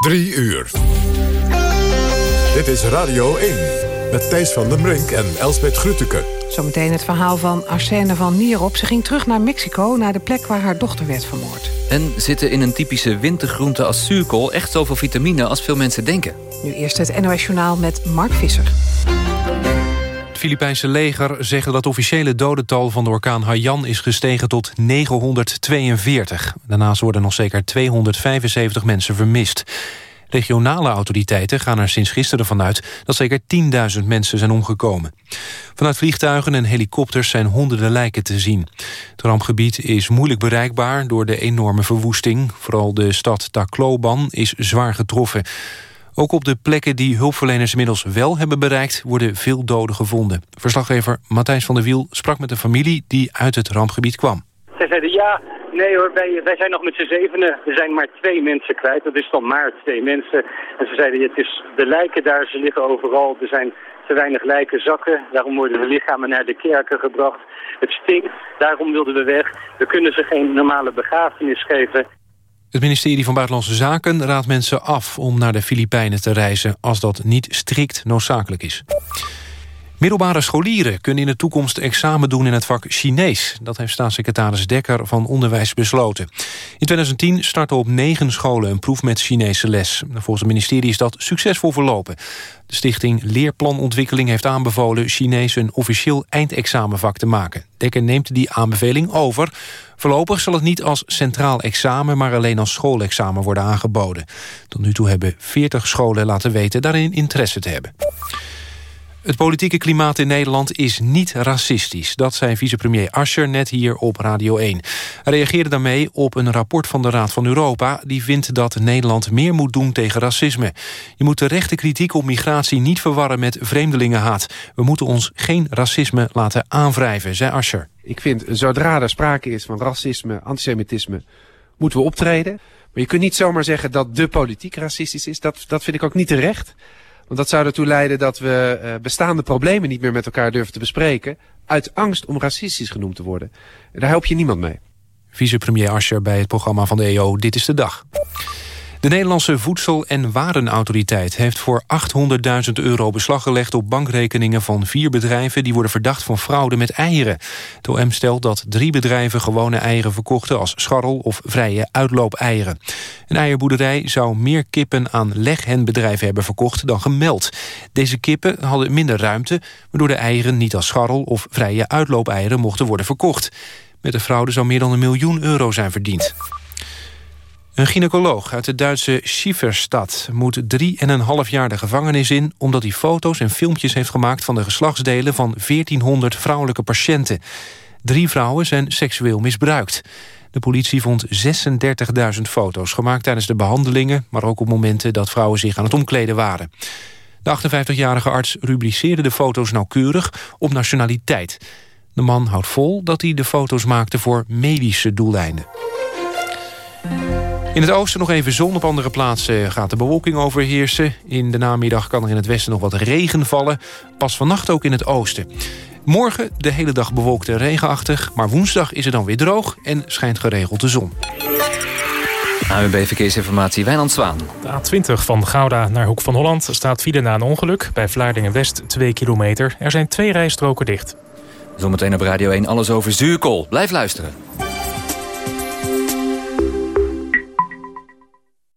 Drie uur. Dit is Radio 1 met Thijs van den Brink en Elsbeth Grütke. Zometeen het verhaal van Arsène van Nierop. Ze ging terug naar Mexico, naar de plek waar haar dochter werd vermoord. En zitten in een typische wintergroente als zuurkool... echt zoveel vitamine als veel mensen denken. Nu eerst het NOS Journaal met Mark Visser. Filipijnse leger zegt dat het officiële dodental van de orkaan Haiyan is gestegen tot 942. Daarnaast worden nog zeker 275 mensen vermist. Regionale autoriteiten gaan er sinds gisteren vanuit dat zeker 10.000 mensen zijn omgekomen. Vanuit vliegtuigen en helikopters zijn honderden lijken te zien. Het rampgebied is moeilijk bereikbaar door de enorme verwoesting. Vooral de stad Tacloban is zwaar getroffen. Ook op de plekken die hulpverleners inmiddels wel hebben bereikt... worden veel doden gevonden. Verslaggever Matthijs van der Wiel sprak met een familie die uit het rampgebied kwam. Zij zeiden ja, nee hoor, wij, wij zijn nog met z'n zevenen. Er zijn maar twee mensen kwijt, dat is dan maar twee mensen. En ze zeiden, het is, de lijken daar, ze liggen overal. Er zijn te weinig lijken zakken, daarom worden de lichamen naar de kerken gebracht. Het stinkt, daarom wilden we weg. We kunnen ze geen normale begrafenis geven. Het ministerie van Buitenlandse Zaken raadt mensen af om naar de Filipijnen te reizen als dat niet strikt noodzakelijk is. Middelbare scholieren kunnen in de toekomst examen doen in het vak Chinees. Dat heeft staatssecretaris Dekker van Onderwijs besloten. In 2010 startte op negen scholen een proef met Chinese les. Volgens het ministerie is dat succesvol verlopen. De stichting Leerplanontwikkeling heeft aanbevolen Chinees een officieel eindexamenvak te maken. Dekker neemt die aanbeveling over. Voorlopig zal het niet als centraal examen, maar alleen als schoolexamen worden aangeboden. Tot nu toe hebben 40 scholen laten weten daarin interesse te hebben. Het politieke klimaat in Nederland is niet racistisch. Dat zei vicepremier Ascher net hier op Radio 1. Hij reageerde daarmee op een rapport van de Raad van Europa... die vindt dat Nederland meer moet doen tegen racisme. Je moet de rechte kritiek op migratie niet verwarren met vreemdelingenhaat. We moeten ons geen racisme laten aanwrijven, zei Ascher. Ik vind, zodra er sprake is van racisme, antisemitisme... moeten we optreden. Maar je kunt niet zomaar zeggen dat de politiek racistisch is. Dat, dat vind ik ook niet terecht. Want dat zou ertoe leiden dat we uh, bestaande problemen niet meer met elkaar durven te bespreken... uit angst om racistisch genoemd te worden. En daar help je niemand mee. Vicepremier Ascher bij het programma van de EO Dit is de Dag. De Nederlandse Voedsel- en Warenautoriteit heeft voor 800.000 euro beslag gelegd op bankrekeningen van vier bedrijven die worden verdacht van fraude met eieren. Het OM stelt dat drie bedrijven gewone eieren verkochten als scharrel of vrije uitloopeieren. Een eierboerderij zou meer kippen aan leghenbedrijven hebben verkocht dan gemeld. Deze kippen hadden minder ruimte, waardoor de eieren niet als scharrel of vrije uitloopeieren mochten worden verkocht. Met de fraude zou meer dan een miljoen euro zijn verdiend. Een gynaecoloog uit de Duitse Schieferstad moet drie en een half jaar de gevangenis in... omdat hij foto's en filmpjes heeft gemaakt van de geslachtsdelen van 1400 vrouwelijke patiënten. Drie vrouwen zijn seksueel misbruikt. De politie vond 36.000 foto's gemaakt tijdens de behandelingen... maar ook op momenten dat vrouwen zich aan het omkleden waren. De 58-jarige arts rubriceerde de foto's nauwkeurig op nationaliteit. De man houdt vol dat hij de foto's maakte voor medische doeleinden. In het oosten nog even zon, op andere plaatsen gaat de bewolking overheersen. In de namiddag kan er in het westen nog wat regen vallen. Pas vannacht ook in het oosten. Morgen de hele dag bewolkt en regenachtig, maar woensdag is het dan weer droog en schijnt geregeld de zon. AWB Verkeersinformatie, Wijnand Zwaan. De A20 van Gouda naar Hoek van Holland staat file na een ongeluk. Bij Vlaardingen-West 2 kilometer. Er zijn twee rijstroken dicht. Zometeen op Radio 1 alles over zuurkool. Blijf luisteren.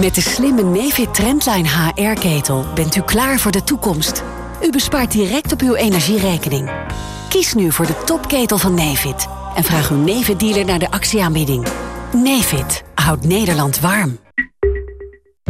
Met de slimme Nefit Trendline HR-ketel bent u klaar voor de toekomst. U bespaart direct op uw energierekening. Kies nu voor de topketel van Nefit. En vraag uw Nefit-dealer naar de actieaanbieding. Nefit houdt Nederland warm.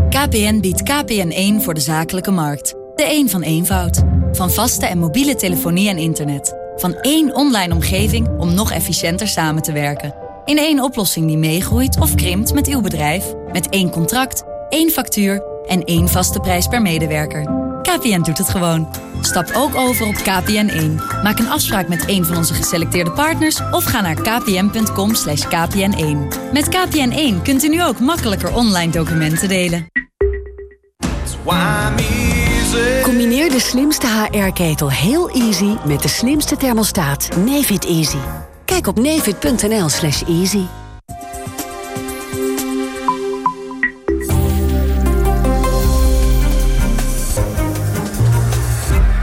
KPN biedt KPN1 voor de zakelijke markt. De een van eenvoud. Van vaste en mobiele telefonie en internet. Van één online omgeving om nog efficiënter samen te werken. In één oplossing die meegroeit of krimpt met uw bedrijf. Met één contract, één factuur en één vaste prijs per medewerker. KPN doet het gewoon. Stap ook over op KPN1. Maak een afspraak met een van onze geselecteerde partners... of ga naar kpn.com kpn1. Met KPN1 kunt u nu ook makkelijker online documenten delen. Combineer de slimste HR-ketel heel easy met de slimste thermostaat Nefit Easy. Kijk op nefit.nl slash easy.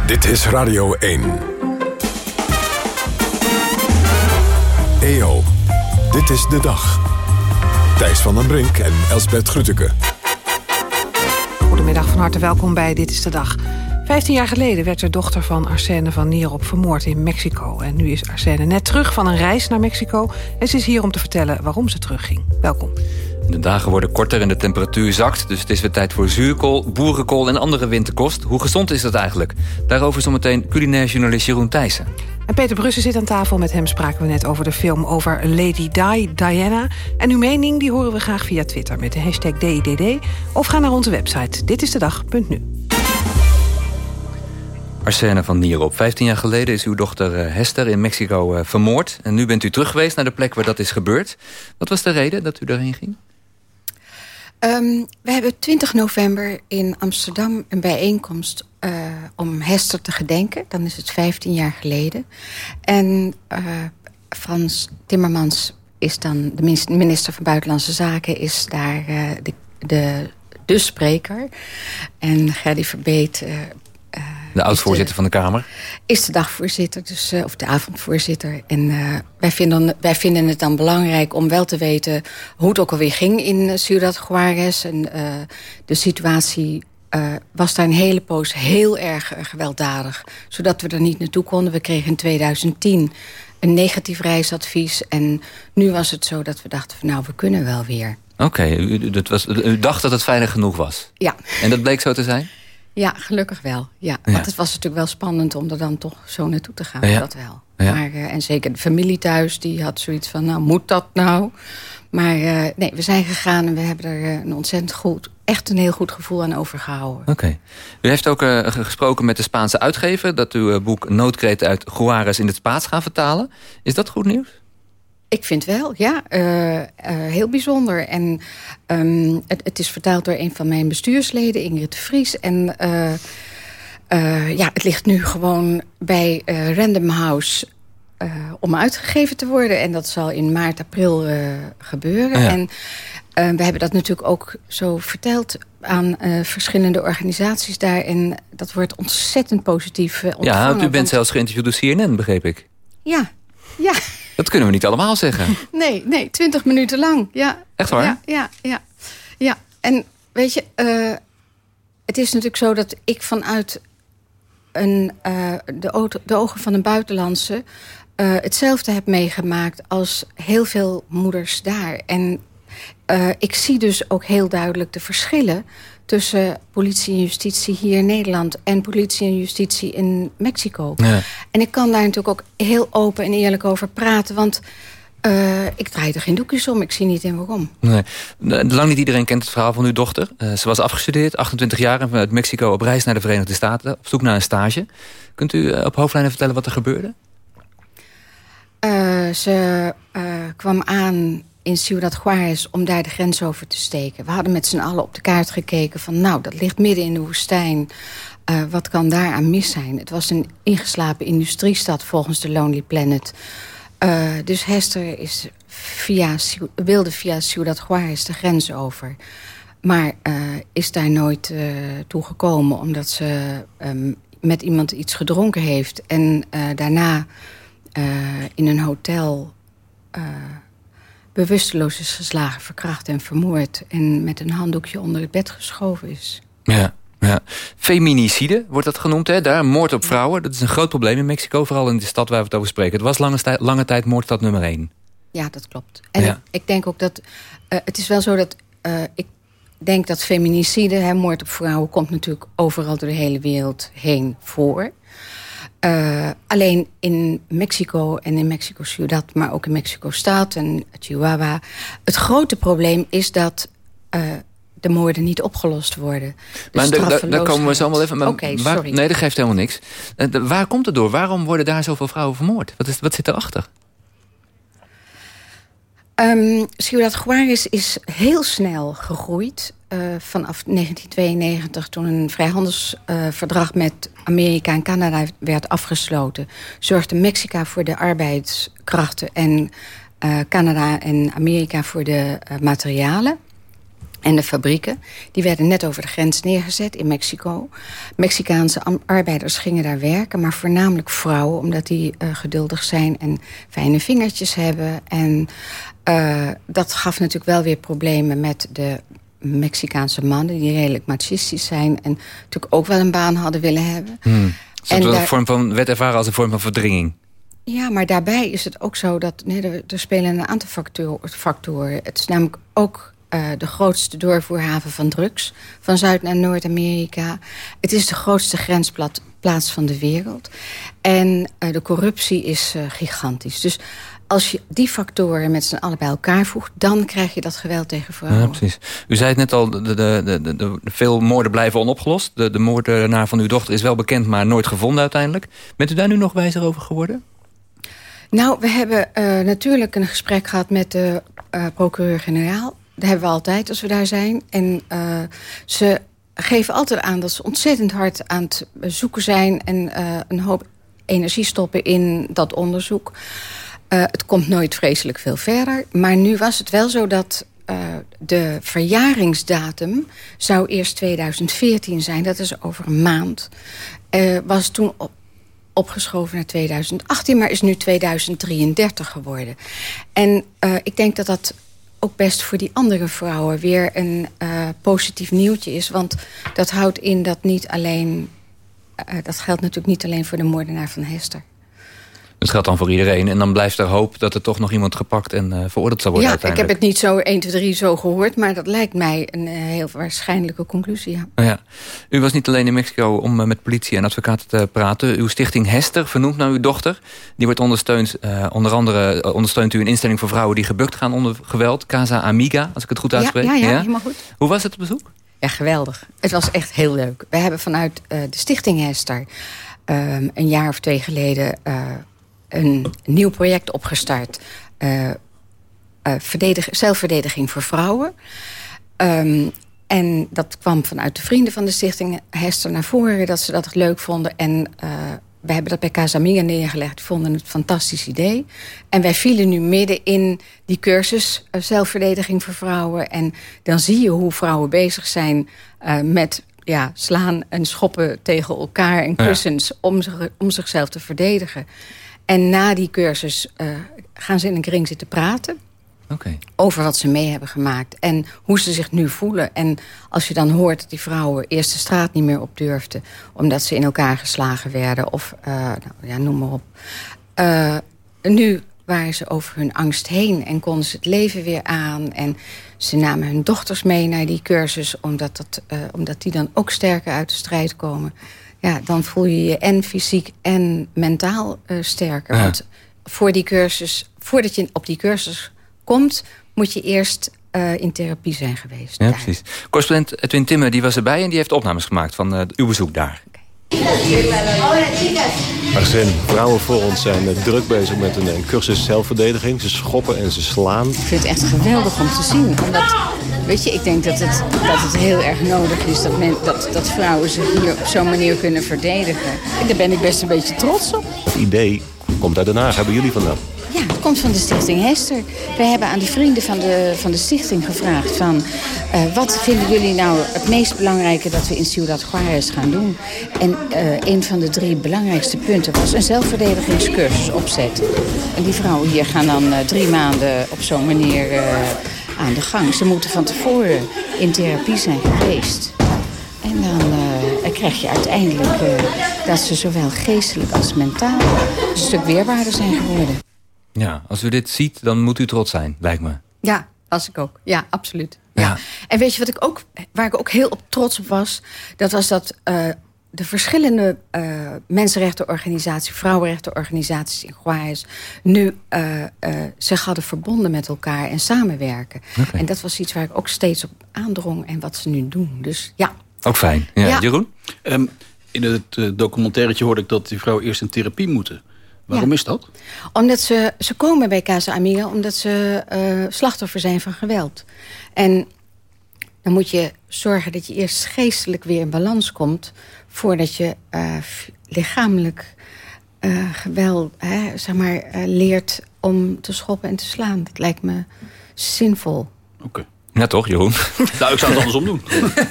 Dit is Radio 1. EO, dit is de dag. Thijs van den Brink en Elsbert Grütke. Goedemiddag, van harte welkom bij Dit is de Dag. Vijftien jaar geleden werd de dochter van Arsène van Nierop vermoord in Mexico. En nu is Arsène net terug van een reis naar Mexico... en ze is hier om te vertellen waarom ze terugging. Welkom. De dagen worden korter en de temperatuur zakt... dus het is weer tijd voor zuurkool, boerenkool en andere winterkost. Hoe gezond is dat eigenlijk? Daarover zometeen culinair journalist Jeroen Thijssen. En Peter Brussen zit aan tafel. Met hem spraken we net over de film over Lady Di, Diana. En uw mening die horen we graag via Twitter met de hashtag DIDD... of ga naar onze website ditistedag.nu. Arsène van Nierop. 15 jaar geleden is uw dochter eh, Hester in Mexico eh, vermoord. En nu bent u terug geweest naar de plek waar dat is gebeurd. Wat was de reden dat u daarheen ging? Um, we hebben 20 november in Amsterdam een bijeenkomst uh, om Hester te gedenken. Dan is het 15 jaar geleden. En Frans Timmermans is dan de minister van Buitenlandse Zaken... is daar de, de, de spreker. En Gerdy Verbeet de oud-voorzitter van de Kamer? Is de dagvoorzitter, dus, uh, of de avondvoorzitter. En uh, wij, vinden, wij vinden het dan belangrijk om wel te weten... hoe het ook alweer ging in Ciudad Juarez. En uh, de situatie was daar een hele poos heel erg gewelddadig. Zodat we er niet naartoe konden. We kregen in 2010 een negatief reisadvies. En nu was het zo dat we dachten van nou, we kunnen wel weer. Oké, okay, u, u dacht dat het veilig genoeg was? Ja. En dat bleek zo te zijn? Ja, gelukkig wel. Ja. ja. Want het was natuurlijk wel spannend om er dan toch zo naartoe te gaan. Ja. Dat wel. Ja. Maar, uh, en zeker de familie thuis, die had zoiets van, nou, moet dat nou? Maar uh, nee, we zijn gegaan en we hebben er uh, een ontzettend goed, echt een heel goed gevoel aan overgehouden. Oké. Okay. U heeft ook gesproken met de Spaanse uitgever... dat uw boek Noodkreet uit Juarez in het Spaans gaat vertalen. Is dat goed nieuws? Ik vind wel, ja. Uh, uh, heel bijzonder. En um, het, het, is vertaald door een van mijn bestuursleden, Ingrid de Vries. En uh, ja, het ligt nu gewoon bij Random House om uitgegeven te worden. En dat zal in maart, april gebeuren. Ja. En we hebben dat natuurlijk ook zo verteld aan verschillende organisaties daar. En dat wordt ontzettend positief ontvangen. Ja, want u bent want... zelfs geïnterviewd door CNN, begreep ik. Ja, ja. Dat kunnen we niet allemaal zeggen. Nee, nee, twintig minuten lang. Ja. Echt waar? Ja, ja, ja. ja. En weet je, uh, het is natuurlijk zo dat ik vanuit een, uh, de, de, ogen van een buitenlandse... Uh, hetzelfde heb meegemaakt als heel veel moeders daar. En ik zie dus ook heel duidelijk de verschillen tussen politie en justitie hier in Nederland... en politie en justitie in Mexico. Ja. En ik kan daar natuurlijk ook heel open en eerlijk over praten... want uh, ik draai er geen doekjes om, ik zie niet in waarom. Nee. Lang niet iedereen kent het verhaal van uw dochter. Uh, ze was afgestudeerd, 28 jaar, en vanuit Mexico op reis naar de Verenigde Staten... op zoek naar een stage. Kunt u uh, op hoofdlijnen vertellen wat er gebeurde? ze kwam aan in Ciudad Juarez om daar de grens over te steken. We hadden met z'n allen op de kaart gekeken van... nou, dat ligt midden in de woestijn. Uh, wat kan daar aan mis zijn? Het was een ingeslapen industriestad volgens de Lonely Planet. Uh, dus Hester is via, wilde via Ciudad Juarez de grens over. Maar uh, is daar nooit toe gekomen... omdat ze um, met iemand iets gedronken heeft... en daarna in een hotel bewusteloos is geslagen, verkracht en vermoord... en met een handdoekje onder het bed geschoven is. Ja, ja. Feminicide wordt dat genoemd, hè? daar. Moord op vrouwen, dat is een groot probleem in Mexico... vooral in de stad waar we het over spreken. Het was lange, lange tijd moordstad nummer één. Ja, dat klopt. En ja. ik denk ook dat... Uh, het is wel zo dat... Uh, ik denk dat feminicide, hè, moord op vrouwen... komt natuurlijk overal door de hele wereld heen voor... Uh, alleen in Mexico en in Mexico Ciudad, maar ook in Mexico Staat en Chihuahua. Het grote probleem is dat uh, de moorden niet opgelost worden. maar daar komen we zo wel even... Oké, sorry. Nee, dat geeft helemaal niks. Uh, waar komt het door? Waarom worden daar zoveel vrouwen vermoord? Wat, is, wat zit erachter? Um, Ciudad Juarez is heel snel gegroeid. Uh, vanaf 1992, toen een vrijhandelsverdrag uh, met Amerika en Canada werd afgesloten... zorgde Mexica voor de arbeidskrachten en uh, Canada en Amerika voor de materialen en de fabrieken. Die werden net over de grens neergezet in Mexico. Mexicaanse arbeiders gingen daar werken, maar voornamelijk vrouwen... omdat die uh, geduldig zijn en fijne vingertjes hebben. En uh, dat gaf natuurlijk wel weer problemen met de Mexicaanse mannen... die redelijk machistisch zijn en natuurlijk ook wel een baan hadden willen hebben. Hmm. Dat wel een vorm van wet ervaren als een vorm van verdringing? Ja, maar daarbij is het ook zo dat... Nee, er, er spelen een aantal factoren. Het is namelijk ook uh, de grootste doorvoerhaven van drugs... van Zuid- naar Noord-Amerika. Het is de grootste grensplaats van de wereld. En uh, de corruptie is uh, gigantisch. Dus als je die factoren met z'n allen bij elkaar voegt... dan krijg je dat geweld tegen vrouwen. Ja, precies. U zei het net al, de, de, de, de, veel moorden blijven onopgelost. De, de moordenaar van uw dochter is wel bekend, maar nooit gevonden uiteindelijk. Bent u daar nu nog wijzer over geworden? Nou, we hebben uh, natuurlijk een gesprek gehad met de uh, procureur-generaal. Dat hebben we altijd als we daar zijn. En uh, ze geven altijd aan dat ze ontzettend hard aan het zoeken zijn... en uh, een hoop energie stoppen in dat onderzoek. Uh, het komt nooit vreselijk veel verder. Maar nu was het wel zo dat de verjaringsdatum zou eerst 2014 zijn. Dat is over een maand. was toen op, opgeschoven naar 2018, maar is nu 2033 geworden. En ik denk dat dat ook best voor die andere vrouwen weer een uh, positief nieuwtje is. Want dat houdt in dat niet alleen... Uh, dat geldt natuurlijk niet alleen voor de moordenaar van Hester. Het geldt dan voor iedereen. En dan blijft er hoop dat er toch nog iemand gepakt en uh, veroordeeld zal worden Ja, ik heb het niet zo 1, 2, 3 zo gehoord... maar dat lijkt mij een uh, heel waarschijnlijke conclusie. Ja. Oh ja. U was niet alleen in Mexico om uh, met politie en advocaten te praten. Uw stichting Hester, vernoemd naar uw dochter... die wordt ondersteund, onder andere ondersteunt u een instelling voor vrouwen... die gebukt gaan onder geweld, Casa Amiga, als ik het goed uitspreek. Ja, ja, ja, ja? helemaal goed. Hoe was het bezoek? Ja, geweldig. Het was echt heel leuk. We hebben vanuit de stichting Hester... Um, een jaar of twee geleden een nieuw project opgestart. Uh, zelfverdediging voor vrouwen. Um, en dat kwam vanuit de vrienden van de stichting Hester naar voren... dat ze dat leuk vonden. En uh, we hebben dat bij Casamia neergelegd. Die vonden het een fantastisch idee. En wij vielen nu midden in die cursus zelfverdediging voor vrouwen. En dan zie je hoe vrouwen bezig zijn met ja, slaan en schoppen tegen elkaar... en kussens ja. om, zich, om zichzelf te verdedigen. En na die cursus uh, gaan ze in een kring zitten praten. Okay. Over wat ze mee hebben gemaakt. En hoe ze zich nu voelen. En als je dan hoort dat die vrouwen eerst de straat niet meer op durfden... omdat ze in elkaar geslagen werden. Of, uh, nou, ja, noem maar op. Uh, nu waren ze over hun angst heen en konden ze het leven weer aan. En ze namen hun dochters mee naar die cursus... omdat, dat, uh, omdat die dan ook sterker uit de strijd komen ja, dan voel je je en fysiek en mentaal uh, sterker. Ja. Want voor die cursus, voordat je op die cursus komt... moet je eerst uh, in therapie zijn geweest. Ja, precies. Correspondent Edwin Timmer die was erbij... en die heeft opnames gemaakt van uh, uw bezoek daar. Arsène, vrouwen voor ons zijn druk bezig met een, een cursus zelfverdediging. Ze schoppen en ze slaan. Ik vind het echt geweldig om te zien. Omdat, weet je, ik denk dat het, dat het heel erg nodig is dat, men, dat, dat vrouwen zich hier op zo'n manier kunnen verdedigen. En daar ben ik best een beetje trots op. Het idee komt uit Den Haag. Hebben jullie vandaan? Ja, het komt van de stichting Hester. Wij hebben aan de vrienden van de, van de stichting gevraagd van... Uh, wat vinden jullie nou het meest belangrijke dat we in Ciudad Juarez gaan doen? En uh, een van de drie belangrijkste punten was een zelfverdedigingscursus opzetten. En die vrouwen hier gaan dan uh, drie maanden op zo'n manier aan de gang. Ze moeten van tevoren in therapie zijn geweest. En dan krijg je uiteindelijk dat ze zowel geestelijk als mentaal een stuk weerbaarder zijn geworden. Ja, als u dit ziet, dan moet u trots zijn, lijkt me. Ja, was ik ook. Ja, absoluut. Ja. ja. En weet je wat ik ook, waar ik ook heel op trots op was? Dat was dat uh, de verschillende uh, mensenrechtenorganisaties, vrouwenrechtenorganisaties in Guayas nu uh, uh, zich hadden verbonden met elkaar en samenwerken. Okay. En dat was iets waar ik ook steeds op aandrong en wat ze nu doen. Dus ja. Ook fijn. Ja, ja. Jeroen? Um, in het documentairetje hoorde ik dat die vrouwen eerst in therapie moeten. Waarom ja. is dat? Omdat ze, ze komen bij Casa Amiga omdat ze slachtoffer zijn van geweld. En dan moet je zorgen dat je eerst geestelijk weer in balans komt... voordat je uh, lichamelijk uh, geweld hè, zeg maar, uh, leert om te schoppen en te slaan. Dat lijkt me zinvol. Oké. Okay. Ja, toch, Jeroen? nou, ik zou het andersom doen.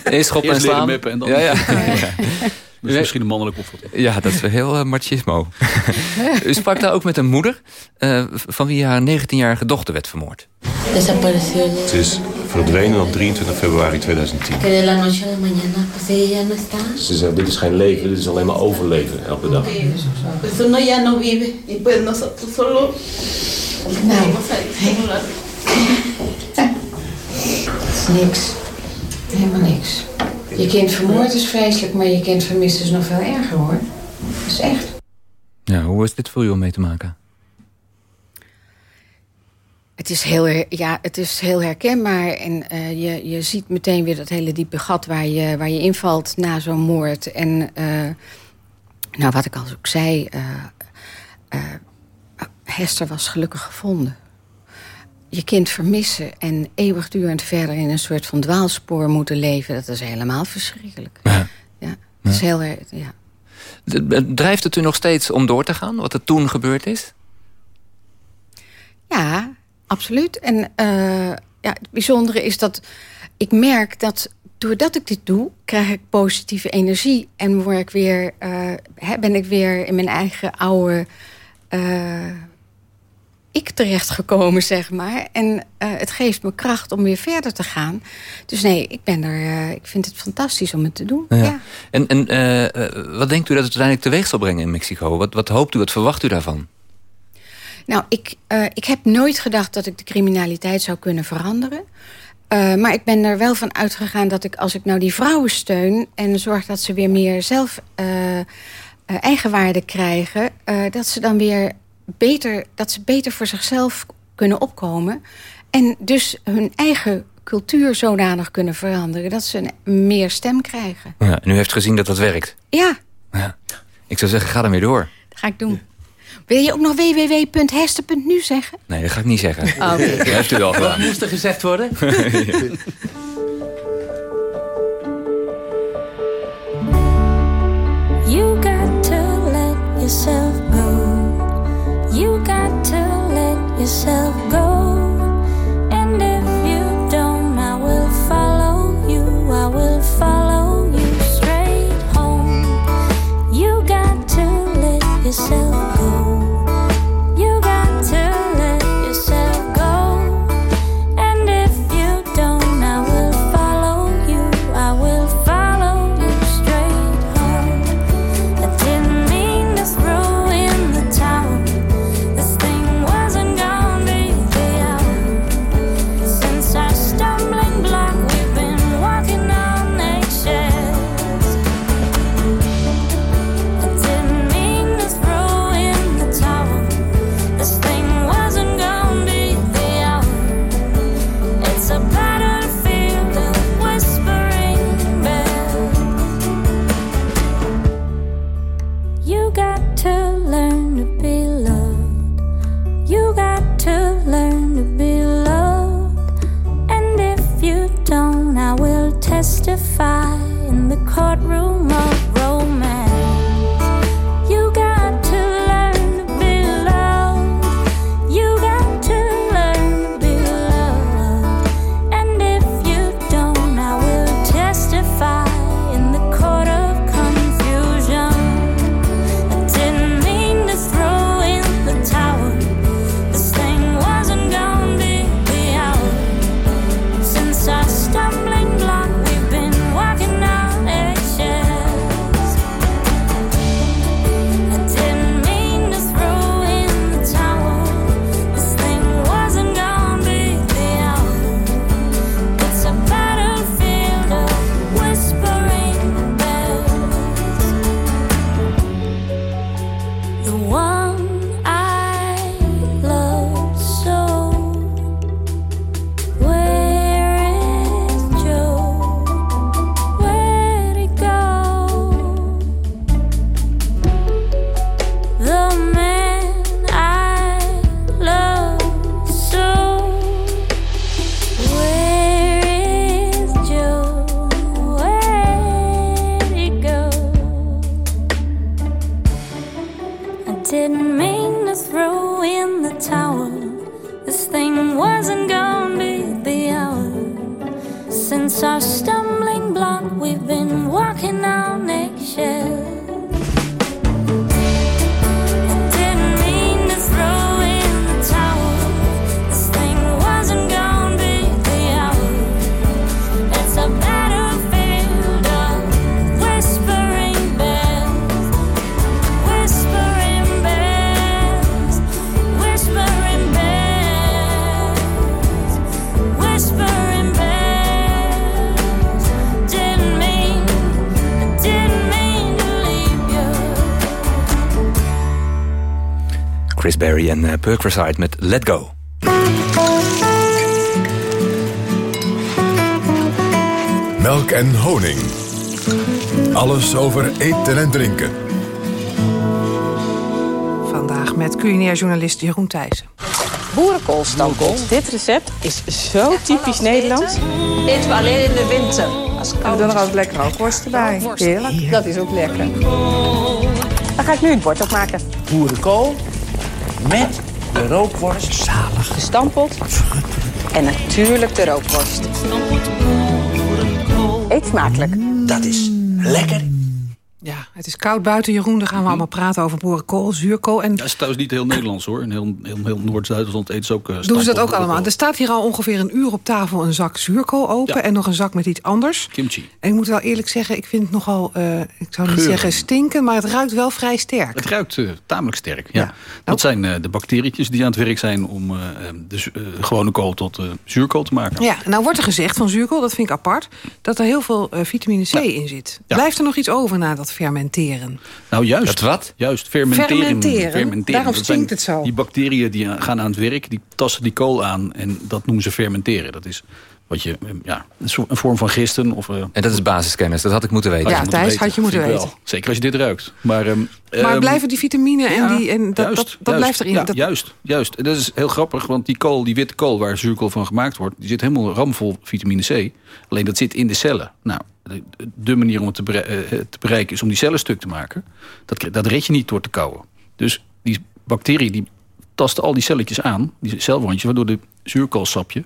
Eerst schoppen en slaan. en dan... Ja, ja. ja. Dus misschien een mannelijk opvatting. Ja, dat is heel uh, machismo. U sprak daar ook met een moeder... Uh, van wie haar 19-jarige dochter werd vermoord. Het is verdwenen op 23 februari 2010. Ze zei, dit is geen leven, dit is alleen maar overleven elke dag. Niks. Helemaal niks. Je kind vermoord is vreselijk, maar je kind vermist is nog veel erger hoor. Dat is echt. Ja, hoe is dit voor u om mee te maken? Het is heel, ja, het is heel herkenbaar. En uh, je, je ziet meteen weer dat hele diepe gat waar je, waar je invalt na zo'n moord. En uh, nou, wat ik al ook zei, uh, Hester was gelukkig gevonden je kind vermissen en eeuwigdurend verder in een soort van dwaalspoor moeten leven, dat is helemaal verschrikkelijk. Ja. ja dat is heel erg, ja. Drijft het u nog steeds om door te gaan, wat er toen gebeurd is? Ja, absoluut. En uh, ja, het bijzondere is dat ik merk dat doordat ik dit doe, krijg ik positieve energie. En word ik weer, uh, ben ik weer in mijn eigen oude uh, ik terechtgekomen, zeg maar. En uh, het geeft me kracht om weer verder te gaan. Dus nee, ik ben er. Uh, ik vind het fantastisch om het te doen. Ja. ja. En, en uh, wat denkt u dat het uiteindelijk teweeg zal brengen in Mexico? Wat, wat hoopt u, wat verwacht u daarvan? Nou, ik, ik heb nooit gedacht dat ik de criminaliteit zou kunnen veranderen. maar ik ben er wel van uitgegaan dat ik, als ik nou die vrouwen steun... en zorg dat ze weer meer zelf eigenwaarde krijgen... dat ze dan weer beter, dat ze beter voor zichzelf kunnen opkomen. En dus hun eigen cultuur zodanig kunnen veranderen... dat ze een meer stem krijgen. Ja, en u heeft gezien dat dat werkt? Ja. ja. Ik zou zeggen, ga ermee door. Dat ga ik doen. Wil je ook nog www.hester.nu zeggen? Nee, dat ga ik niet zeggen. Oh, okay. Dat heeft u al gedaan. Wat moest er gezegd worden? you got to let yourself. You got to let yourself go. And if you don't, I will follow you. I will follow you straight home. You got to let yourself. Chris Berry en uh, Percocide met Let Go. Melk en honing. Alles over eten en drinken. Vandaag met culinair journalist Jeroen Thijssen. Boerenkoolstamppot. Dit recept is zo typisch Nederlands. Eten we alleen in de winter. Als en we doen er altijd lekker rookworst erbij. Heerlijk. Dat is ook lekker. Dan ga ik nu het bord opmaken. boerenkool met de rookworst. Zalig. De stamppot. En natuurlijk de rookworst. Eet smakelijk. Dat is lekker. Het is koud buiten, Jeroen. Dan gaan we allemaal praten over boerenkool, zuurkool. En Dat is trouwens niet heel Nederlands hoor. In heel, heel, heel Noord-Duitsland eten ze ook uh, doen ze dat ook allemaal. Er staat hier al ongeveer een uur op tafel een zak zuurkool open... Ja. en nog een zak met iets anders. Kimchi. En ik moet wel eerlijk zeggen, ik vind het nogal... eh, ik zou niet Geuren. zeggen stinken, maar het ruikt wel vrij sterk. Het ruikt eh, tamelijk sterk. Ja. Dat zijn de bacterietjes die aan het werk zijn om de gewone kool tot zuurkool te maken. Ja, nou wordt er gezegd van zuurkool, dat vind ik apart... dat er heel veel vitamine C in zit. Blijft er nog iets over na dat fermenteren? Nou juist. Dat wat? Juist, fermenteren. Fermenteren? Daarom Dat stinkt het zo. Die bacteriën die gaan aan het werk, die tasten die kool aan. En dat noemen ze fermenteren. Dat is wat je, eh, ja, een vorm van gisten. Of, eh, En dat is basiskennis, dat had ik moeten weten. Ja, Thijs, had je moeten vind ik wel. weten. Zeker als je dit ruikt. Maar, ehm, Maar ehm, blijven die vitamine en, die, en dat, juist, dat, dat juist. blijft erin? Ja, Dat- juist, juist. En dat is heel grappig, want die kool, die witte kool waar zuurkool van gemaakt wordt, die zit helemaal ramvol vitamine C. Alleen dat zit in de cellen. Nou, de, manier om het te, berei- eh, te bereiken is om die cellen stuk te maken. Dat, dat je niet door te kouwen. Dus die bacteriën die tasten al die celletjes aan, die celwandjes, waardoor de zuurkoolsapje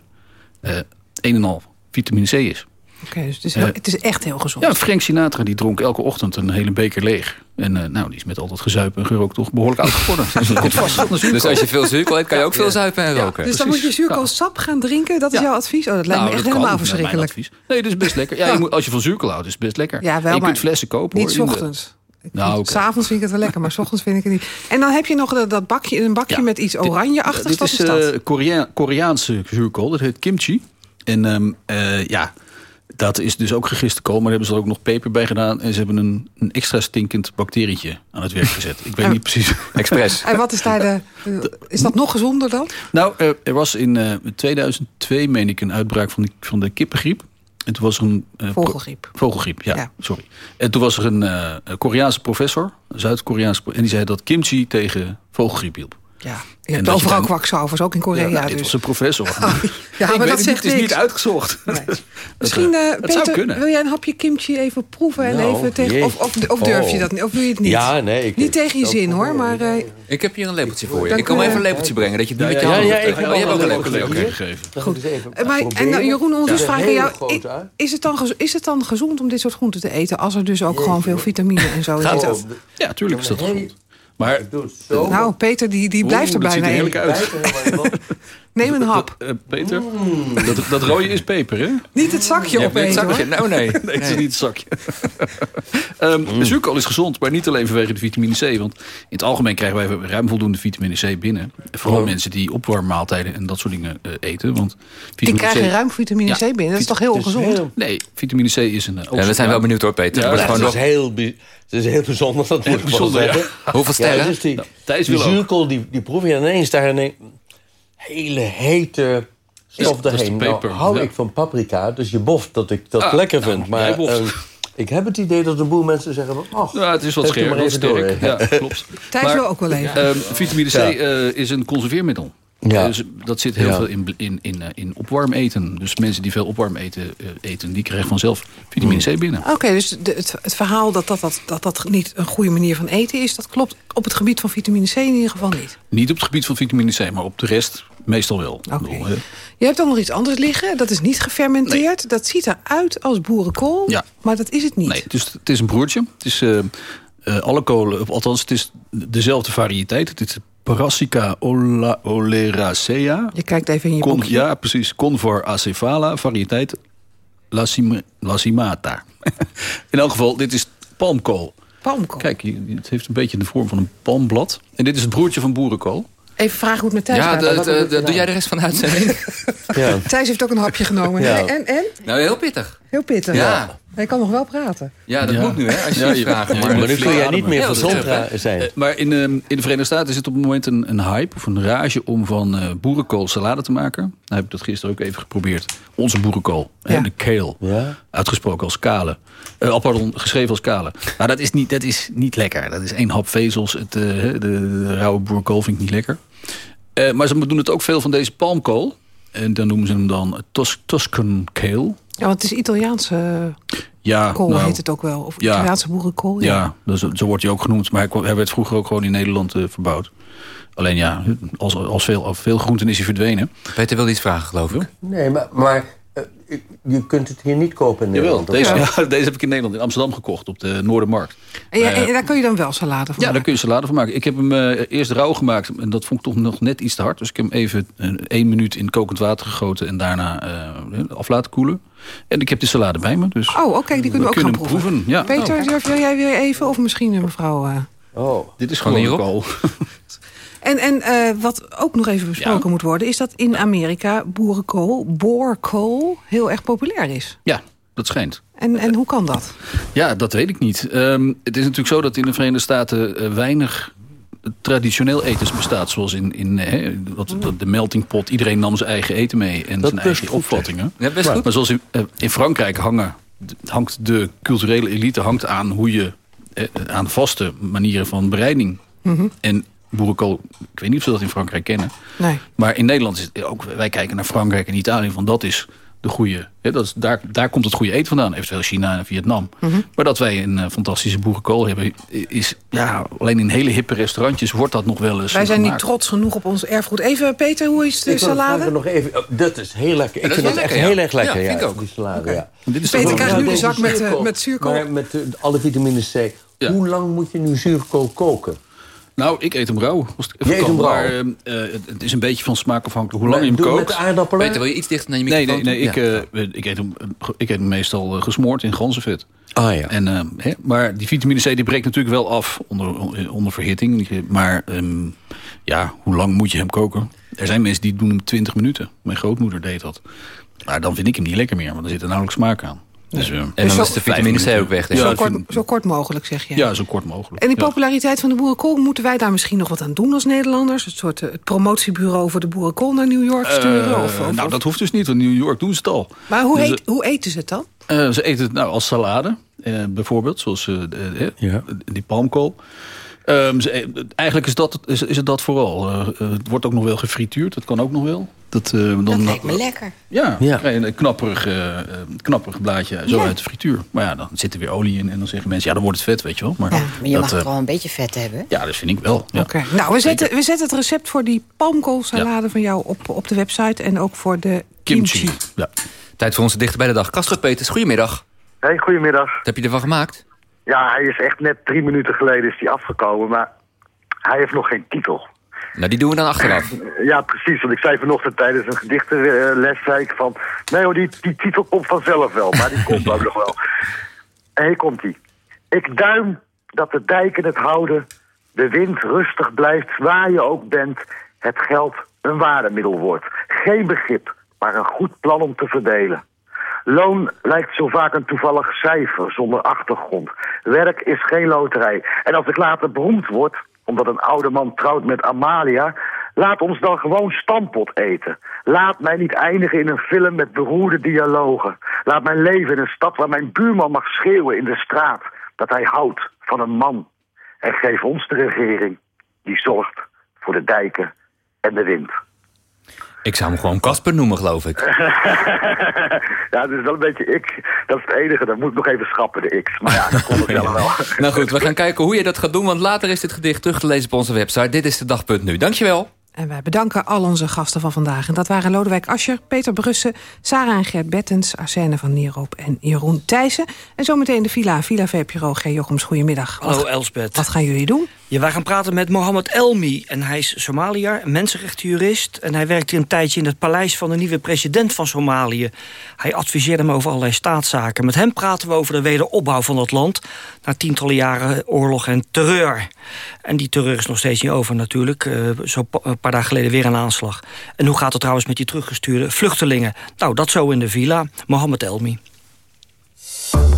eh, een en al vitamine C is. Oké, dus het is, heel- Eh, het is echt heel gezond. Ja, Frank Sinatra die dronk elke ochtend een hele beker leeg. En eh, nou, die is met al dat gezuip en gerookt toch behoorlijk oud geworden. Dus komt vast. Dus als je veel zuurkool hebt, kan je ook veel zuipen en roken. dus dan moet je zuurkoolsap gaan drinken, dat is jouw advies? Oh, dat lijkt Nou, me echt dat kan, helemaal dat is mijn verschrikkelijk. advies. Nee, dat is best lekker. Ja, je moet, als je van zuurkool houdt, is het best lekker. Ja, wel, En je maar kunt flessen kopen. Niet hoor, s in de- ochtends. Nou, oké. S'avonds vind ik het wel lekker, maar s ochtends vind ik het niet. En dan heb je nog dat, dat bakje, een bakje met iets oranje-achtigs. Dit Wat is is dat? eh, Korea- Koreaanse zuurkool. Dat heet kimchi. En ehm, eh, ja, dat is dus ook gegiste kool. Maar daar hebben ze er ook nog peper bij gedaan. En ze hebben een, een extra stinkend bacterietje aan het werk gezet. Ik weet En- niet precies. Expres. En wat is daar de... Is dat nog gezonder dan? Nou, er, er was in eh, 2002, meen ik, een uitbraak van, die, van de kippengriep. En toen was er een... eh, Vogelgriep. Vogelgriep, ja, Sorry. En toen was er een eh, Koreaanse professor, een Zuid-Koreaanse... En die zei dat kimchi tegen vogelgriep hielp. Ja, je En hebt overal dan- kwakzalvers, ook in Korea. Ja, nou, dit dus. was een professor. Ja, Ik maar weet dat het niet, het is niet uitgezocht. Misschien, eh, het zou Peter, kunnen. wil jij een hapje kimchi even proeven? En Nou, even tegen, of, of, of durf je Oh. dat niet? Of doe je het niet? Ja, nee. Ik, niet tegen je zin hoor, maar... eh, Ik heb hier een lepeltje voor je. Ik kan even een lepeltje brengen, dat je het niet Ja, met je ja, handen ja, ik heb Oh, ook een lepeltje. Dan Goed. en nou, Jeroen, ons dus Ja, vragen jou, is het, dan, gez- is het dan gezond om dit soort groenten te eten... als er dus ook gewoon veel vitamine en zo in Gaat zit? het? Ja, tuurlijk is dat gezond. Maar Nou, Peter, die, die blijft er bijna ziet er in. Neem een hap. Eh, Peter, dat, dat rode is peper, hè? Niet het zakje net opeten, het zakje. Nou, nee. Nee, het is niet het zakje. Ehm Zuurkool is gezond, maar niet alleen vanwege de vitamine C. Want in het algemeen krijgen wij ruim voldoende vitamine C binnen. Vooral Oh. mensen die opwarmmaaltijden en dat soort dingen eh, eten. Want Die krijgen C ruim vitamine C Ja, binnen. Dat is toch heel is ongezond? heel- Nee, vitamine C is een... Ja, we zijn wel benieuwd hoor, Peter. Ja, Ja, gewoon het, nog- is heel, het is heel bijzonder, dat moet ik wel bijzonder, ja. zeggen. Hoeveel sterren? Ja, dus die, Nou, Thijs die wil ook. zuurkool, die, die proef je ineens daar een hele hete stof dat is de erheen. Nou, hou ja. ik van paprika, dus je boft dat ik dat Ah, lekker nou, vind. jij Maar boft. eh, ik heb het idee dat een boel mensen zeggen... van, Oh, Ja, het is wat er scherp. wat sterk. Ja, klopt. Thijs wil ook wel even. ehm, vitamine C Ja. eh, is een conserveermiddel. Ja. Dus dat zit heel Ja. veel in, in, in, eh, in opwarm eten. Dus mensen die veel opwarm eten, eh, eten die krijgen vanzelf vitamine C binnen. Oké, dus de, het, het verhaal dat dat, dat, dat dat niet een goede manier van eten is... dat klopt op het gebied van vitamine C in ieder geval niet. Niet op het gebied van vitamine C, maar op de rest meestal wel. Hè, Je hebt ook nog iets anders liggen. Dat is niet gefermenteerd. Dat ziet eruit als boerenkool. Ja. Maar dat is het niet. Nee, dus het is een broertje. Het is eh, eh, alle kolen, althans het is dezelfde variëteit. Het is Brassica ola- oleracea. Je kijkt even in je Con, boekje. Ja, precies. Convar acephala, variëteit Lacim- lacimata. in elk geval, dit is palmkool. Palmkool. Kijk, het heeft een beetje de vorm van een palmblad. En dit is het broertje van boerenkool. Even vragen hoe het met Thijs Ja, gaat. de- doe jij de rest van de uitzending? Ja. Thijs heeft ook een hapje genomen. Ja. En, en? Nou, heel pittig. Heel pittig. Ja. Hij kan nog wel praten. Ja, dat Ja. moet nu, hè? Als je Ja, vraagt. ja, Maar, Maar nu kun jij niet meer Heel gezond zijn. Eh, maar in, ehm, in de Verenigde Staten is het op het moment een, een hype of een rage om van eh, boerenkool salade te maken. Nou heb ik dat gisteren ook even geprobeerd. Onze boerenkool, hè, Ja. de kale. Ja? Uitgesproken als kale. Eh, oh, pardon, geschreven als kale. Nou, dat is niet, dat is niet lekker. Dat is één hap vezels. Het, eh, de, de rauwe boerenkool vind ik niet lekker. Eh, maar ze doen het ook veel van deze palmkool. En dan noemen ze hem dan Tos Toscan kale. Ja, want het is Italiaanse Ja, kool nou, heet het ook wel. Of ja. Italiaanse boerenkool. Ja, dus, zo wordt hij ook genoemd. Maar hij, werd vroeger ook gewoon in Nederland eh, verbouwd. Alleen ja, als, als veel, als veel groenten is hij verdwenen. Peter wilde iets vragen, geloof ik. Nee, maar, maar eh, je kunt het hier niet kopen in Jawel, Nederland. of deze, ja, deze heb ik in Nederland, in Amsterdam gekocht, op de Noordermarkt. En, ja, Eh, en daar kun je dan wel salade van Ja, daar maken. kun je salade van maken. Ik heb hem eh, eerst rauw gemaakt en dat vond ik toch nog net iets te hard. Dus ik heb hem even eh, één minuut in kokend water gegoten en daarna eh, af laten koelen. En ik heb de salade bij me. Dus Oh, oké, die kunnen we ook gaan hem proeven. proeven. Ja. Peter, Oh. durf wil jij weer even? Of misschien eh, mevrouw... eh, Oh. Dit is Gewoon gewoon hierop? En, en eh, wat ook nog even besproken Ja. moet worden... is dat in Amerika boerenkool, boorkool, heel erg populair is. Ja, dat schijnt. En, en hoe kan dat? Ja, dat weet ik niet. Ehm, het is natuurlijk zo dat in de Verenigde Staten eh, weinig traditioneel etens bestaat. Zoals in, in eh, wat, wat de melting pot. Iedereen nam zijn eigen eten mee en Dat zijn eigen goed, opvattingen. Ja, best maar, goed. maar zoals in, in Frankrijk hangen, hangt de culturele elite hangt aan hoe je aan vaste manieren van bereiding. Mhm. En boerenkool, ik weet niet of ze dat in Frankrijk kennen. Nee. Maar in Nederland is het ook, wij kijken naar Frankrijk en Italië van dat is de goede. Hè, dat is, daar, daar komt het goede eten vandaan. Eventueel China en Vietnam. Mhm. Maar dat wij een eh, fantastische boerenkool hebben, is ja, alleen in hele hippe restaurantjes wordt dat nog wel eens. Wij zijn niet trots genoeg op ons erfgoed. Even, Peter, hoe is de Ik salade? nog even. oh, dat is heel lekker. Ik dat is vind het echt ja. heel erg lekker. Ja, Ja, vind ik ook. Die salade, ja. Dit is Peter krijgt nu de zak met, eh, zuurkool. met zuurkool. Maar met eh, alle vitamine C. Hoe lang moet je nu zuurkool koken? Nou, ik eet hem rauw. Als het Je eet hem rauw? Maar eh, eh, het- is een beetje van smaak afhankelijk hoe lang je hem Doe kookt. met de aardappelen? Peter, wil je iets dichter naar je Nee, microfoon? nee, nee. toe? Ik, eh, ik, eet hem, ik eet hem meestal eh, gesmoord in ganzenvet. Ah ja. En, eh, hè, maar die vitamine C die breekt natuurlijk wel af onder, onder verhitting. Maar ehm, ja, hoe lang moet je hem koken? Er zijn mensen die doen hem 20 minuten. Mijn grootmoeder deed dat. Maar dan vind ik hem niet lekker meer, want er zit er nauwelijks smaak aan. Dus, eh, En dan zo- is de vitamine C ook weg. zo, kort, vind- zo kort mogelijk, zeg je. ja, zo kort mogelijk. En die Ja. populariteit van de boerenkool, moeten wij daar misschien nog wat aan doen als Nederlanders? Het soort eh, het promotiebureau voor de boerenkool naar New York sturen? Eh, of, of- nou, dat hoeft dus niet, want in New York doen ze het al. Maar hoe, Dus, eet, hoe eten ze het dan? Eh, ze eten het nou als salade, eh, bijvoorbeeld, zoals de- Ja. die palmkool. Ehm, eh, eigenlijk is, dat, is, is het dat vooral. Eh, eh, het wordt ook nog wel gefrituurd, dat kan ook nog wel. Dat, eh, dan, Dat lijkt me lekker. Ja, een knapperig, knapperig blaadje zo Ja. uit de frituur. Maar ja, dan zit er weer olie in en dan zeggen mensen... ja, dan wordt het vet, weet je wel. Maar, Ja, maar je dat, mag toch wel een beetje vet hebben? Ja, dat vind ik wel. Ja. Oké. Nou, we zetten, we zetten het recept voor die palmkoolsalade van jou op, op de website. En ook voor de kimchi. Kimchi. Ja. Tijd voor onze dichter bij de dag. Kasper Peters, goedemiddag. Hey, goedemiddag. Wat heb je ervan gemaakt? Ja, hij is echt net drie minuten geleden is hij afgekomen, maar hij heeft nog geen titel. Nou, die doen we dan achteraf. Ja, precies. Want ik zei vanochtend tijdens een gedichtenles zei ik van... Nee hoor, die, die titel komt vanzelf wel, maar die komt ook nog wel. En hier komt hij. Ik duim dat de dijken het houden, de wind rustig blijft waar je ook bent, het geld een waardemiddel wordt. Geen begrip, maar een goed plan om te verdelen. Loon lijkt zo vaak een toevallig cijfer zonder achtergrond. Werk is geen loterij. En als ik later beroemd word, omdat een oude man trouwt met Amalia... laat ons dan gewoon stampot eten. Laat mij niet eindigen in een film met beroerde dialogen. Laat mijn leven in een stad waar mijn buurman mag schreeuwen in de straat... dat hij houdt van een man. En geef ons de regering die zorgt voor de dijken en de wind. Ik zou hem gewoon Casper noemen, geloof ik. ja, dat is wel een beetje ik. Dat is het enige, dat moet ik nog even schrappen, de X. Maar ja, dat komt het wel wel. nou goed, we gaan kijken hoe je dat gaat doen... want later is dit gedicht terug te lezen op onze website. Dit is de dag.nu. nu. Dankjewel. En wij bedanken al onze gasten van vandaag. En dat waren Lodewijk Ascher, Peter Brussen, Sarah en Gert Bettens... Arsène van Nierop en Jeroen Thijssen. En zometeen de Villa, Villa VPRO, G. Jochems, goedemiddag. Hallo wat, Elsbeth. Wat gaan jullie doen? Ja, wij gaan praten met Mohammed Elmi. En hij is Somaliër, mensenrechtenjurist. En hij werkte een tijdje in het paleis van de nieuwe president van Somalië. Hij adviseerde hem over allerlei staatszaken. Met hem praten we over de wederopbouw van het land... na tientallen jaren oorlog en terreur. En die terreur is nog steeds niet over natuurlijk. Uh, zo een paar dagen geleden weer een aanslag. En hoe gaat het trouwens met die teruggestuurde vluchtelingen? Nou, dat zo in de villa. Mohammed Elmi.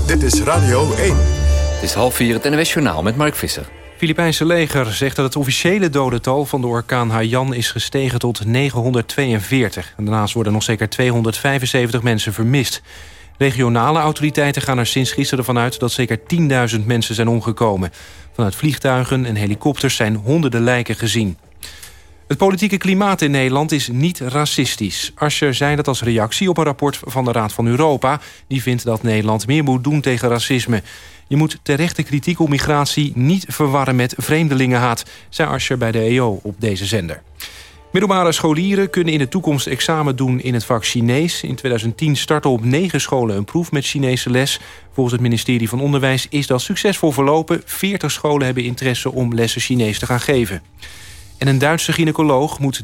Dit is Radio 1. Het is half vier, het NWS Journaal met Mark Visser. Filipijnse leger zegt dat het officiële dodental van de orkaan Haiyan is gestegen tot 942. En daarnaast worden nog zeker 275 mensen vermist. Regionale autoriteiten gaan er sinds gisteren vanuit dat zeker 10.000 mensen zijn omgekomen. Vanuit vliegtuigen en helikopters zijn honderden lijken gezien. Het politieke klimaat in Nederland is niet racistisch. Asscher zei dat als reactie op een rapport van de Raad van Europa... die vindt dat Nederland meer moet doen tegen racisme. Je moet terechte kritiek op migratie niet verwarren met vreemdelingenhaat... zei Asscher bij de EO op deze zender. Middelbare scholieren kunnen in de toekomst examen doen in het vak Chinees. In 2010 startte op negen scholen een proef met Chinese les. Volgens het ministerie van Onderwijs is dat succesvol verlopen. 40 scholen hebben interesse om lessen Chinees te gaan geven. En een Duitse gynaecoloog moet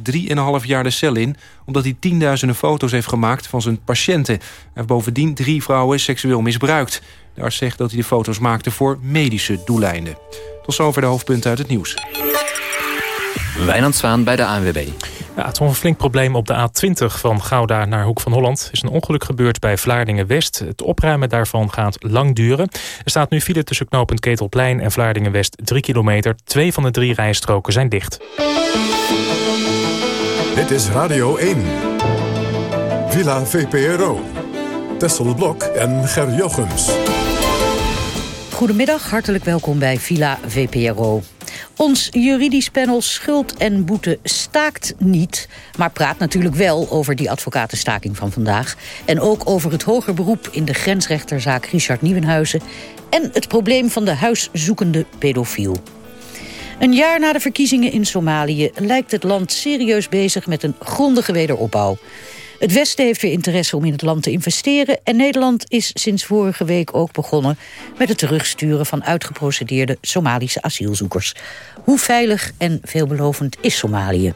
3,5 jaar de cel in... omdat hij tienduizenden foto's heeft gemaakt van zijn patiënten. Heeft bovendien drie vrouwen seksueel misbruikt. De arts zegt dat hij de foto's maakte voor medische doeleinden. Tot zover de hoofdpunten uit het nieuws. Wijnand Zwaan bij de ANWB. Ja, het is een flink probleem op de A20 van Gouda naar Hoek van Holland. Er is een ongeluk gebeurd bij Vlaardingen-West. Het opruimen daarvan gaat lang duren. Er staat nu file tussen knooppunt Ketelplein en Vlaardingen-West 3 kilometer. Twee van de drie rijstroken zijn dicht. Dit is Radio 1. Villa VPRO. Tessel Blok en Ger Jochems. Goedemiddag, hartelijk welkom bij Villa VPRO. Ons juridisch panel Schuld en Boete staakt niet... maar praat natuurlijk wel over die advocatenstaking van vandaag... en ook over het hoger beroep in de grensrechterzaak Richard Nieuwenhuizen... en het probleem van de huiszoekende pedofiel. Een jaar na de verkiezingen in Somalië lijkt het land serieus bezig met een grondige wederopbouw. Het Westen heeft weer interesse om in het land te investeren... en Nederland is sinds vorige week ook begonnen... met het terugsturen van uitgeprocedeerde Somalische asielzoekers. Hoe veilig en veelbelovend is Somalië?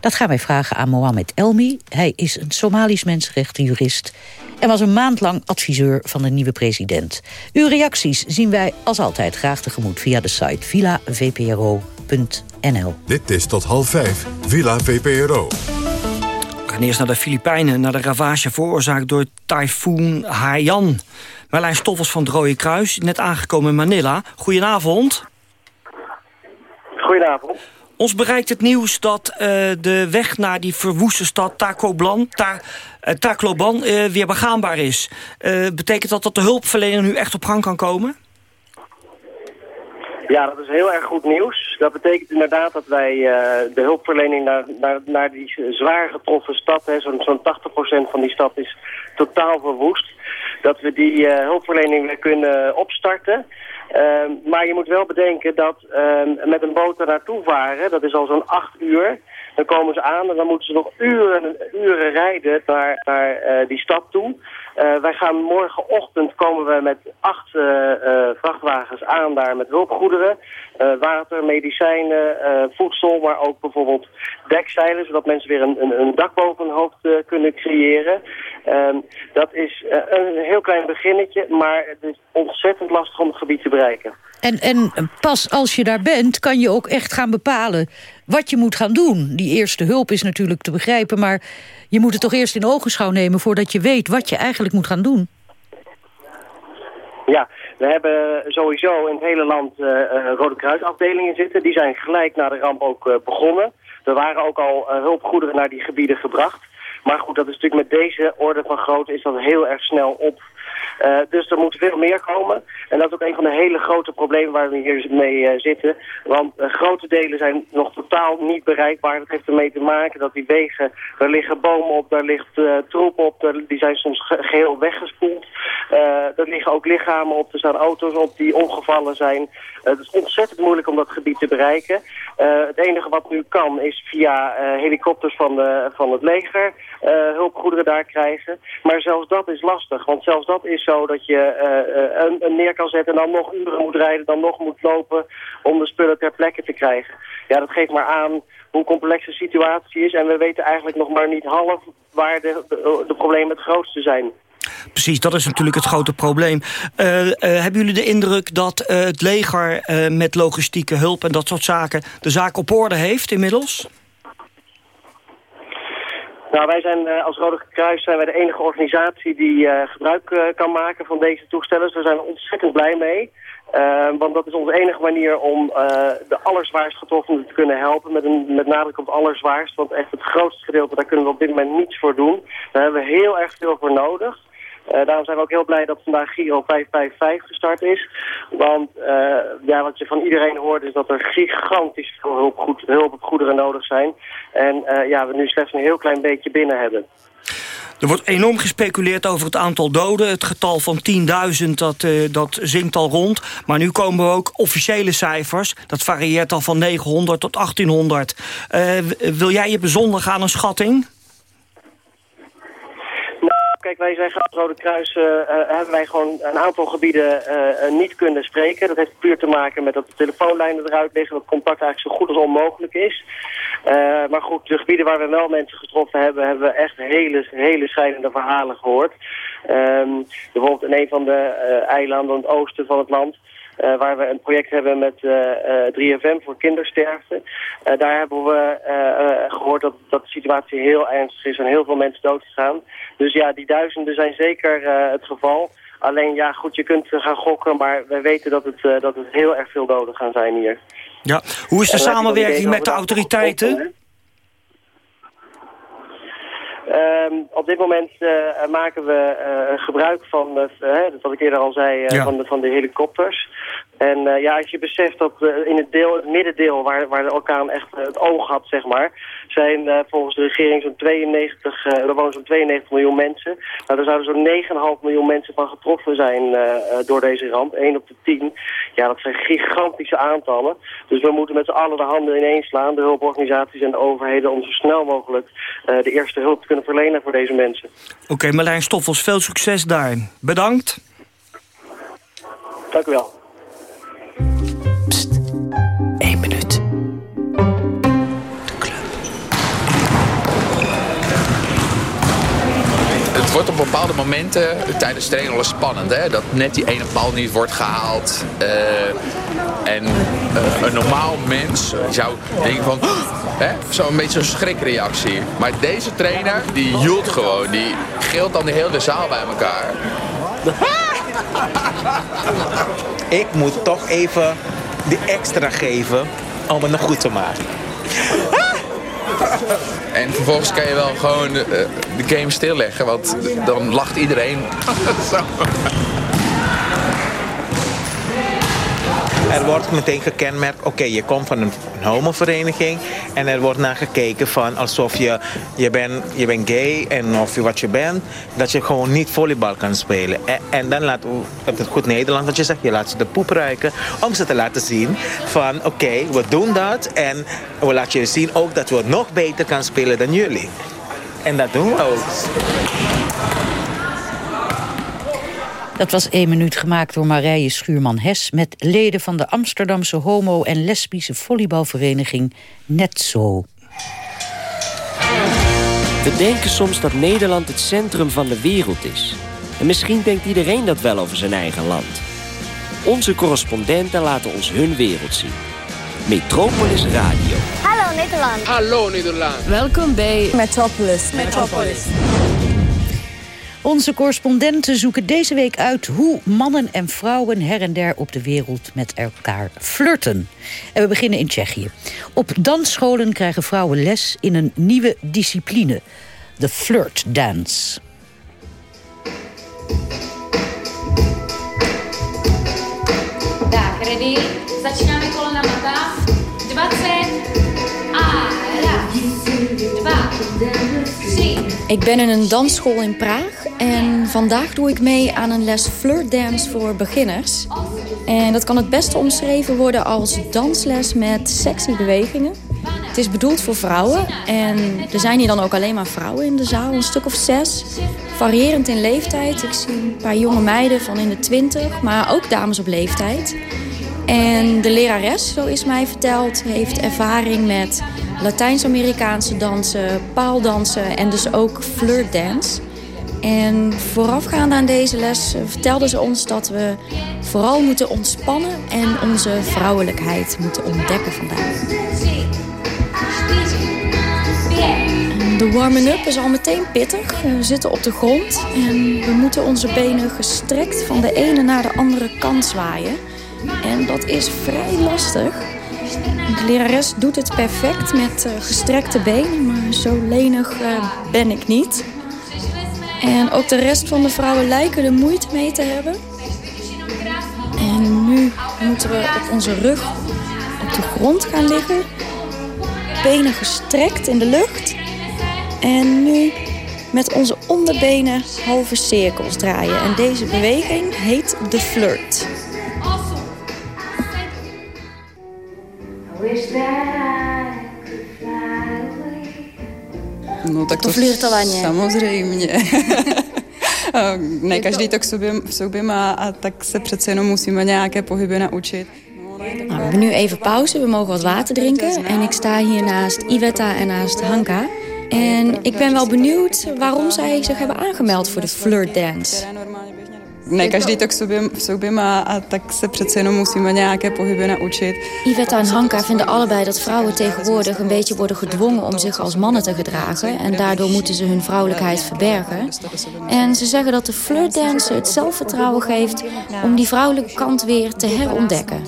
Dat gaan wij vragen aan Mohamed Elmi. Hij is een Somalisch mensenrechtenjurist... en was een maand lang adviseur van de nieuwe president. Uw reacties zien wij als altijd graag tegemoet... via de site villavpro.nl. Dit is tot half vijf, Villa VPRO gaan eerst naar de Filipijnen, naar de ravage veroorzaakt door tyfoon Haiyan. Marlijn Stoffels van het Rode Kruis, net aangekomen in Manila. Goedenavond. Goedenavond. Ons bereikt het nieuws dat uh, de weg naar die verwoeste stad Tacloban, Ta uh, Tacloban uh, weer begaanbaar is. betekent dat dat de hulpverlener nu echt op gang kan komen? Ja, dat is heel erg goed nieuws. Dat betekent inderdaad dat wij uh, de hulpverlening naar, naar, naar die zwaar getroffen stad, zo'n zo 80% van die stad is totaal verwoest, dat we die uh, hulpverlening weer kunnen opstarten. Uh, maar je moet wel bedenken dat ehm, met een boot er naartoe varen, dat is al zo'n acht uur, dan komen ze aan en dan moeten ze nog uren uren rijden naar, naar uh, die stad toe. Uh, wij gaan morgenochtend komen we met acht uh, vrachtwagens aan daar met hulpgoederen. water, medicijnen, voedsel, maar ook bijvoorbeeld dekzeilen... zodat mensen weer een, een, een dak boven hun hoofd kunnen creëren. Ehm, dat is een heel klein beginnetje, maar het is ontzettend lastig om het gebied te bereiken. En, en pas als je daar bent, kan je ook echt gaan bepalen wat je moet gaan doen. Die eerste hulp is natuurlijk te begrijpen, maar je moet het toch eerst in ogenschouw nemen... voordat je weet wat je eigenlijk moet gaan doen. Ja, we hebben sowieso in het hele land uh, Rode Kruisafdelingen zitten. Die zijn gelijk na de ramp ook uh, begonnen. Er waren ook al hulpgoederen naar die gebieden gebracht. Maar goed, dat is natuurlijk met deze orde van grootte is dat heel erg snel op. Uh, dus er moet veel meer komen. En dat is ook een van de hele grote problemen waar we hier mee uh, zitten. Want uh, grote delen zijn nog totaal niet bereikbaar. Dat heeft ermee te maken dat die wegen, daar liggen bomen op, daar ligt troep op, daar, die zijn soms ge geheel weggespoeld. er liggen ook lichamen op, er staan auto's op die omgevallen zijn. het is ontzettend moeilijk om dat gebied te bereiken. het enige wat nu kan is via helikopters van, de, van het leger hulpgoederen daar krijgen. Maar zelfs dat is lastig, want zelfs dat is zo dat je uh, een, een, neer kan zetten en dan nog uren moet rijden, dan nog moet lopen om de spullen ter plekke te krijgen. Ja, dat geeft maar aan hoe complex de situatie is en we weten eigenlijk nog maar niet half waar de, de, problemen het grootste zijn. Precies, dat is natuurlijk het grote probleem. Uh, hebben jullie de indruk dat het leger met logistieke hulp en dat soort zaken... de zaak op orde heeft inmiddels? Nou, wij zijn uh, als Rode Kruis zijn wij de enige organisatie die uh, gebruik uh, kan maken van deze toestellen. Dus we zijn er ontzettend blij mee. want dat is onze enige manier om de allerzwaarst getroffenen te kunnen helpen. Met, een, met nadruk op het allerzwaarst. Want echt het grootste gedeelte, daar kunnen we op dit moment niets voor doen. Daar hebben we heel erg veel voor nodig. Uh, daarom zijn we ook heel blij dat vandaag Giro 555 gestart is. Want uh, ja, wat je van iedereen hoort is dat er gigantisch veel hulp, hulpgoederen nodig zijn. En uh, ja, we nu slechts een heel klein beetje binnen hebben. Er wordt enorm gespeculeerd over het aantal doden. Het getal van 10.000, dat, dat zinkt al rond. Maar nu komen we ook officiële cijfers. Dat varieert al van 900 tot 1800. Uh, wil jij je bezondigen aan een schatting? Kijk, wij zijn als Rode Kruis, uh, hebben wij gewoon een aantal gebieden uh, niet kunnen spreken. Dat heeft puur te maken met dat de telefoonlijnen eruit liggen, dat contact eigenlijk zo goed als onmogelijk is. maar goed, de gebieden waar we wel mensen getroffen hebben, hebben we echt hele, hele scheidende verhalen gehoord. Um, bijvoorbeeld in een van de eilanden aan het oosten van het land... Uh, waar we een project hebben met uh, uh, 3FM voor kindersterfte. daar hebben we gehoord dat, dat de situatie heel ernstig is en heel veel mensen doodgegaan. Dus ja, die duizenden zijn zeker het geval. Alleen ja, goed, je kunt gaan gokken, maar wij weten dat het, dat het heel erg veel doden gaan zijn hier. Ja, hoe is de samenwerking met de autoriteiten? Um, op dit moment uh, maken we uh, gebruik van, uh, wat ik eerder al zei, ja. van, de, van de helikopters. En ja, als je beseft dat in het, deel, het middendeel, waar, waar de orkaan echt het oog had, zeg maar, zijn volgens de regering zo'n 92, er wonen zo'n 92 miljoen mensen. Nou, er zouden zo'n 9,5 miljoen mensen van getroffen zijn door deze ramp, 1 op de 10. Ja, dat zijn gigantische aantallen. Dus we moeten met z'n allen de handen ineens slaan, de hulporganisaties en de overheden, om zo snel mogelijk de eerste hulp te kunnen verlenen voor deze mensen. Oké, okay, Marlijn Stoffels, veel succes daar. Bedankt. Dank u wel. Pst, één minuut. De club. Het wordt op bepaalde momenten tijdens de training spannend. Hè? Dat net die ene bal niet wordt gehaald. Uh, en uh, een normaal mens zou denken van... Zo'n beetje zo'n schrikreactie. Maar deze trainer, die hield gewoon. Die gilt dan de hele zaal bij elkaar. Ik moet toch even die extra geven om het nog goed te maken. En vervolgens kan je wel gewoon de, de game stilleggen, want dan lacht iedereen. Er wordt meteen gekenmerkt, oké, je komt van een, een homovereniging en er wordt naar gekeken van alsof je, je bent je bent gay en of je wat je bent, dat je gewoon niet volleybal kan spelen. En, dan laat het goed Nederland wat je zegt, je laat ze de poep ruiken om ze te laten zien van oké, we doen dat en we laten je zien ook dat we nog beter kan spelen dan jullie. En dat doen we ook. Dat was één minuut gemaakt door Marije Schuurman-Hes... met leden van de Amsterdamse homo- en lesbische volleybalvereniging Netzo. We denken soms dat Nederland het centrum van de wereld is. En misschien denkt iedereen dat wel over zijn eigen land. Onze correspondenten laten ons hun wereld zien. Metropolis Radio. Hallo Nederland. Hallo Nederland. Welkom bij Metropolis. Metropolis. Onze correspondenten zoeken deze week uit hoe mannen en vrouwen her en der op de wereld met elkaar flirten. En we beginnen in Tsjechië. Op dansscholen krijgen vrouwen les in een nieuwe discipline. The Flirt Dance. Tak, ready? Začínáme kolenama tak. 20. Ik ben in een dansschool in Praag en vandaag doe ik mee aan een les flirt dance voor beginners. En dat kan het beste omschreven worden als dansles met sexy bewegingen. Het is bedoeld voor vrouwen en er zijn hier dan ook alleen maar vrouwen in de zaal, een stuk of zes. Variërend in leeftijd. Ik zie een paar jonge meiden van in de twintig, maar ook dames op leeftijd. En de lerares, zo is mij verteld, heeft ervaring met Latijns-Amerikaanse dansen, paaldansen en dus ook flirtdance. En voorafgaand aan deze les vertelde ze ons dat we vooral moeten ontspannen en onze vrouwelijkheid moeten ontdekken vandaag. De warming-up is al meteen pittig. We zitten op de grond en we moeten onze benen gestrekt van de ene naar de andere kant zwaaien. En dat is vrij lastig. De lerares doet het perfect met uh, gestrekte benen, maar zo lenig uh, ben ik niet. En ook de rest van de vrouwen lijken er moeite mee te hebben. En nu moeten we op onze rug op de grond gaan liggen. Benen gestrekt in de lucht. En nu met onze onderbenen halve cirkels draaien. En deze beweging heet de flirt. No tak to, to flirtovanie. Samozřejmě. ne každý to k sobě, v sobě má a tak se přece jenom musíme nějaké pohyby naučit. Nou, we hebben nu even pauze, we mogen wat water drinken. En ik sta hier naast Iveta en naast Hanka. En ik ben wel benieuwd waarom zij zich hebben aangemeld voor de flirt dance. Ne každý to k sobě, v sobě má a tak se přece jenom musíme nějaké pohyby naučit. Iveta en Hanka vinden allebei dat vrouwen tegenwoordig een beetje worden gedwongen om zich als mannen te gedragen. En daardoor moeten ze hun vrouwelijkheid verbergen. En ze zeggen dat de flirtdance het zelfvertrouwen geeft om die vrouwelijke kant weer te herontdekken.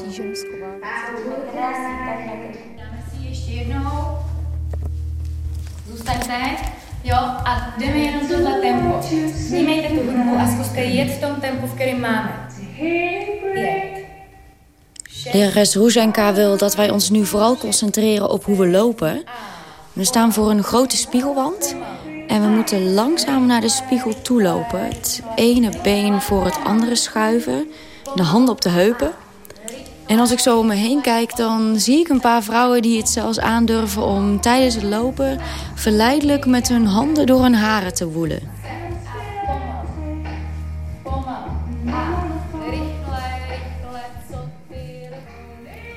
Jo, a jdeme jenom tohle tempo. Snímejte tu hudbu a zkuste jet v tom tempu, v kterém máme. Jet. Lerares wil dat wij ons nu vooral concentreren op hoe we lopen. We staan voor een grote spiegelwand. En we moeten langzaam naar de spiegel toe lopen. Het ene been voor het andere schuiven. De handen op de heupen. En als ik zo om me heen kijk, dan zie ik een paar vrouwen die het zelfs aandurven om tijdens het lopen verleidelijk met hun handen door hun haren te woelen.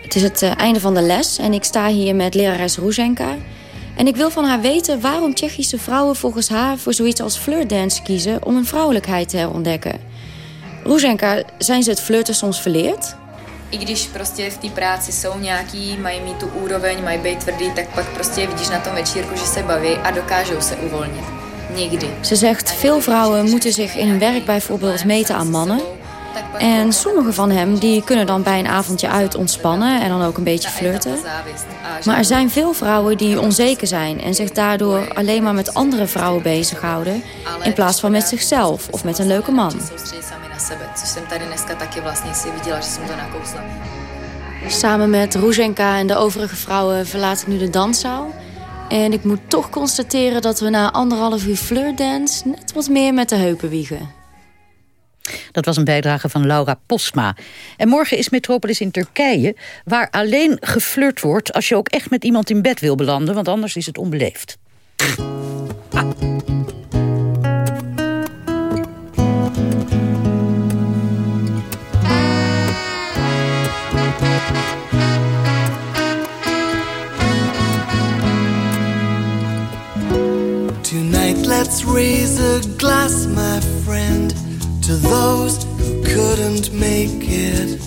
Het is het eh, einde van de les en ik sta hier met lerares Roezenka. En ik wil van haar weten waarom Tsjechische vrouwen volgens haar voor zoiets als flirtdance kiezen om hun vrouwelijkheid te herontdekken. Roezenka, zijn ze het flirten soms verleerd? I když prostě v té práci jsou nějaký, mají mít tu úroveň, mají být tvrdý, tak pak prostě vidíš na tom večírku, že se baví a dokážou se uvolnit. Nikdy. Ze zegt, veel vrouwen moeten zich in hun werk bijvoorbeeld meten aan mannen. En sommige van hem die kunnen dan bij een avondje uit ontspannen en dan ook een beetje flirten. Maar er zijn veel vrouwen die onzeker zijn en zich daardoor alleen maar met andere vrouwen bezighouden... in plaats van met zichzelf of met een leuke man. Samen met Roezenka en de overige vrouwen verlaat ik nu de danszaal. En ik moet toch constateren dat we na anderhalf uur flirtdance... net wat meer met de heupen wiegen. Dat was een bijdrage van Laura Posma. En morgen is Metropolis in Turkije... waar alleen geflirt wordt als je ook echt met iemand in bed wil belanden... want anders is het onbeleefd. Tonight let's raise a glass, my friend, to those who couldn't make it.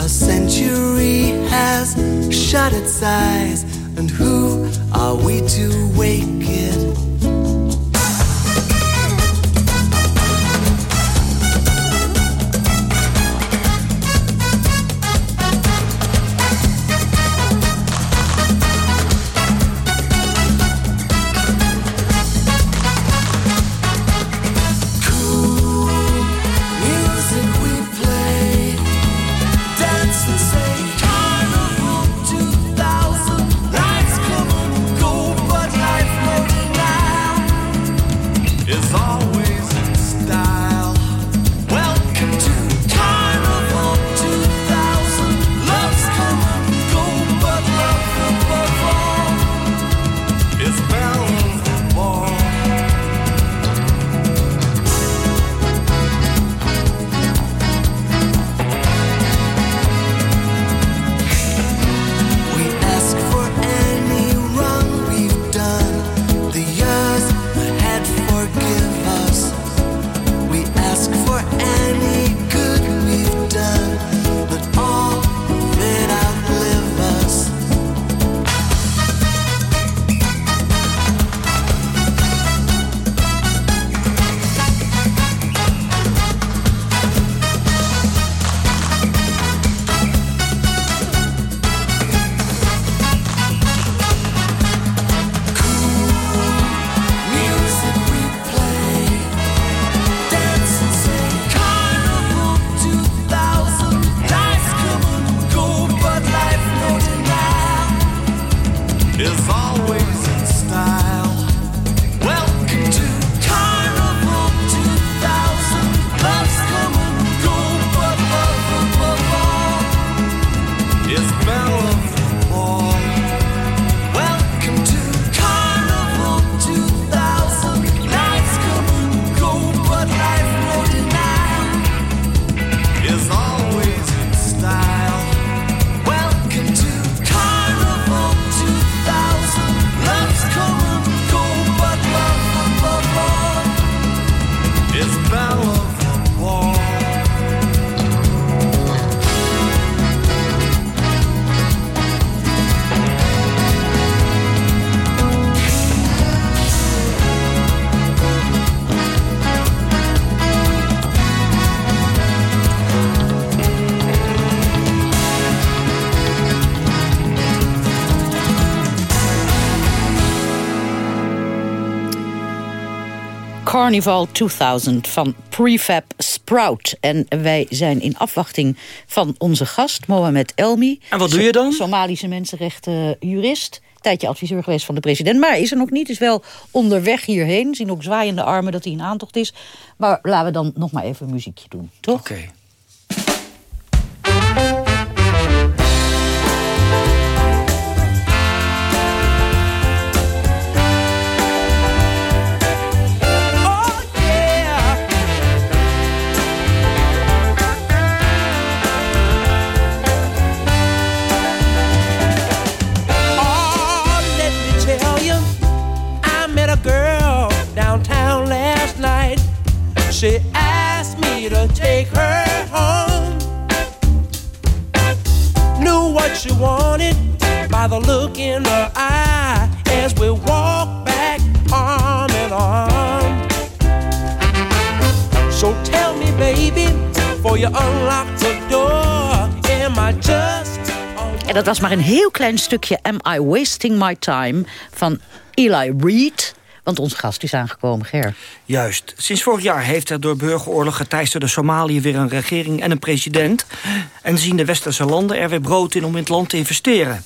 A century has shut its eyes, and who are we to wake it? Is Carnival 2000 van Prefab Sprout. En wij zijn in afwachting van onze gast, Mohamed Elmi. En wat doe je dan? Somalische mensenrechtenjurist. Tijdje adviseur geweest van de president. Maar is er nog niet, is wel onderweg hierheen. Zien ook zwaaiende armen dat hij in aantocht is. Maar laten we dan nog maar even een muziekje doen, toch? Oké. She asked me to take her home. Knew what she wanted by the look in her eye as we walked back arm in arm. So tell me, baby, before you unlock the door, am I just En dat was maar een heel klein stukje Am I Wasting My Time van Eli Reid. Want gast is aangekomen, Ger. Juist. Sinds vorig jaar heeft er door burgeroorlog geteisterde Somalië weer een regering en een president. En zien de westerse landen er weer brood in om in het land te investeren.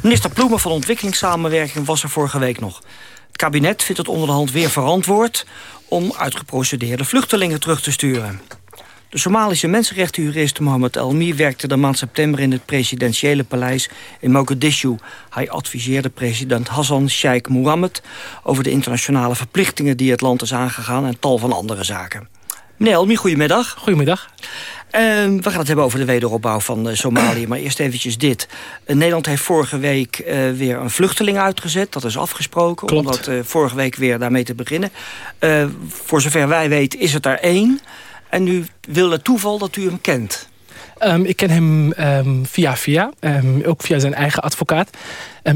Minister Ploemen van Ontwikkelingssamenwerking was er vorige week nog. Het kabinet vindt het onder de hand weer verantwoord om uitgeprocedeerde vluchtelingen terug te sturen. De Somalische mensenrechtenjurist Mohammed Elmi werkte de maand september in het presidentiële paleis in Mogadishu. Hij adviseerde president Hassan Sheikh Mohammed over de internationale verplichtingen die het land is aangegaan en tal van andere zaken. Meneer Elmi, goedemiddag. Goedemiddag. Uh, we gaan het hebben over de wederopbouw van uh, Somalië. Maar eerst eventjes dit. Uh, Nederland heeft vorige week uh, weer een vluchteling uitgezet. Dat is afgesproken. Klopt. Om dat vorige week weer daarmee te beginnen. voor zover wij weten is het er één. En nu wil het toeval dat u hem kent. Um, ik ken hem um, via via, um, ook via zijn eigen advocaat.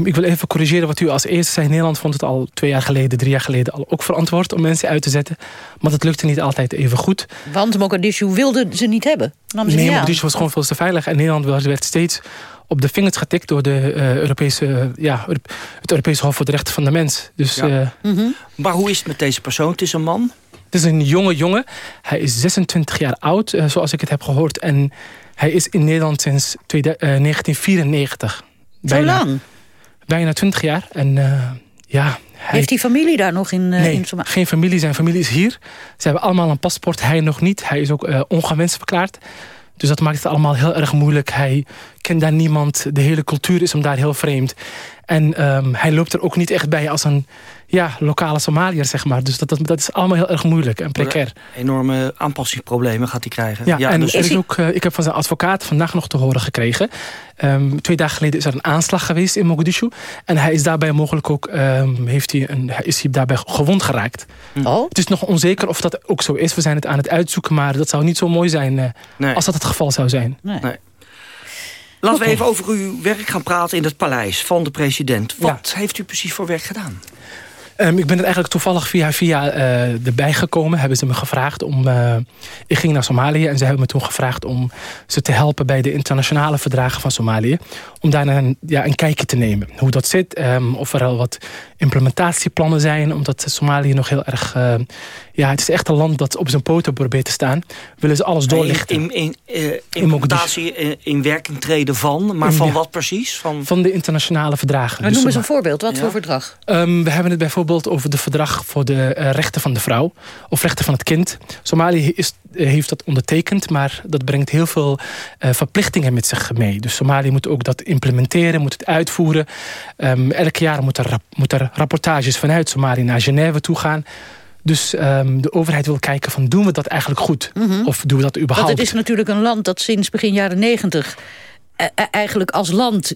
ik wil even corrigeren wat u als eerste zei. Nederland vond het al twee jaar geleden, drie jaar geleden... al ook verantwoord om mensen uit te zetten. Maar dat lukte niet altijd even goed. Want Mogadishu wilde ze niet hebben? Nam ze nee, niet Mogadishu was gewoon veel te veilig. En Nederland werd steeds op de vingers getikt... door de, uh, Europese, uh, ja, het Europese Hof voor de Rechten van de Mens. Dus, ja. uh, mm -hmm. Maar hoe is het met deze persoon? Het is een man? Het is een jonge jongen. Hij is 26 jaar oud, uh, zoals ik het heb gehoord. En hij is in Nederland sinds tweede, uh, 1994. Zo bijna, lang? Bijna 20 jaar. En uh, ja... Hij... Heeft hij familie daar nog in, nee, in Somalië? geen familie. Zijn familie is hier. Ze hebben allemaal een paspoort. Hij nog niet. Hij is ook ongewenst verklaard. Dus dat maakt het allemaal heel erg moeilijk. Hij kent daar niemand. De hele cultuur is hem daar heel vreemd. En um, hij loopt er ook niet echt bij als een ja, lokale Somaliër, zeg maar. Dus dat, dat, dat is allemaal heel erg moeilijk en precair. Enorme aanpassingsproblemen gaat hij krijgen. Ja, ja en dus er is ook, uh, ik heb van zijn advocaat vandaag nog te horen gekregen. Um, twee dagen geleden is er een aanslag geweest in Mogadishu. En hij is daarbij mogelijk ook, um, heeft hij een, is hij daarbij gewond geraakt. Oh? Het is nog onzeker of dat ook zo is. We zijn het aan het uitzoeken, maar dat zou niet zo mooi zijn uh, nee. als dat het geval zou zijn. Nee. nee. Laten okay. we even over uw werk gaan praten in het paleis van de president. Wat ja. heeft u precies voor werk gedaan? Um, ik ben er eigenlijk toevallig via via uh, erbij gekomen. Hebben ze me gevraagd om... Uh, ik ging naar Somalië en ze hebben me toen gevraagd om ze te helpen... bij de internationale verdragen van Somalië. Om daar een, ja, een kijkje te nemen. Hoe dat zit, um, of er al wat implementatieplannen zijn. Omdat Somalië nog heel erg... Uh, ja, het is echt een land dat op zijn poten probeert te staan. Willen ze alles doorlichten. In, in, in, implementatie, in, in werking treden van, maar van ja. wat precies? Van, van de internationale verdragen. Maar noem eens een voorbeeld, wat ja. voor verdrag? Um, we hebben het bijvoorbeeld bijvoorbeeld over de verdrag voor de eh, rechten van de vrouw of rechten van het kind. Somalië is, heeft dat ondertekend, maar dat brengt heel veel uh, verplichtingen met zich mee. Dus Somalië moet ook dat implementeren, moet het uitvoeren. Um, elk jaar moet er, moet er rapportages vanuit Somalië naar Genève toe gaan. Dus um, de overheid wil kijken van doen we dat eigenlijk goed? Mm -hmm. Of doen we dat überhaupt? Want het is natuurlijk een land dat sinds begin jaren negentig eigenlijk als land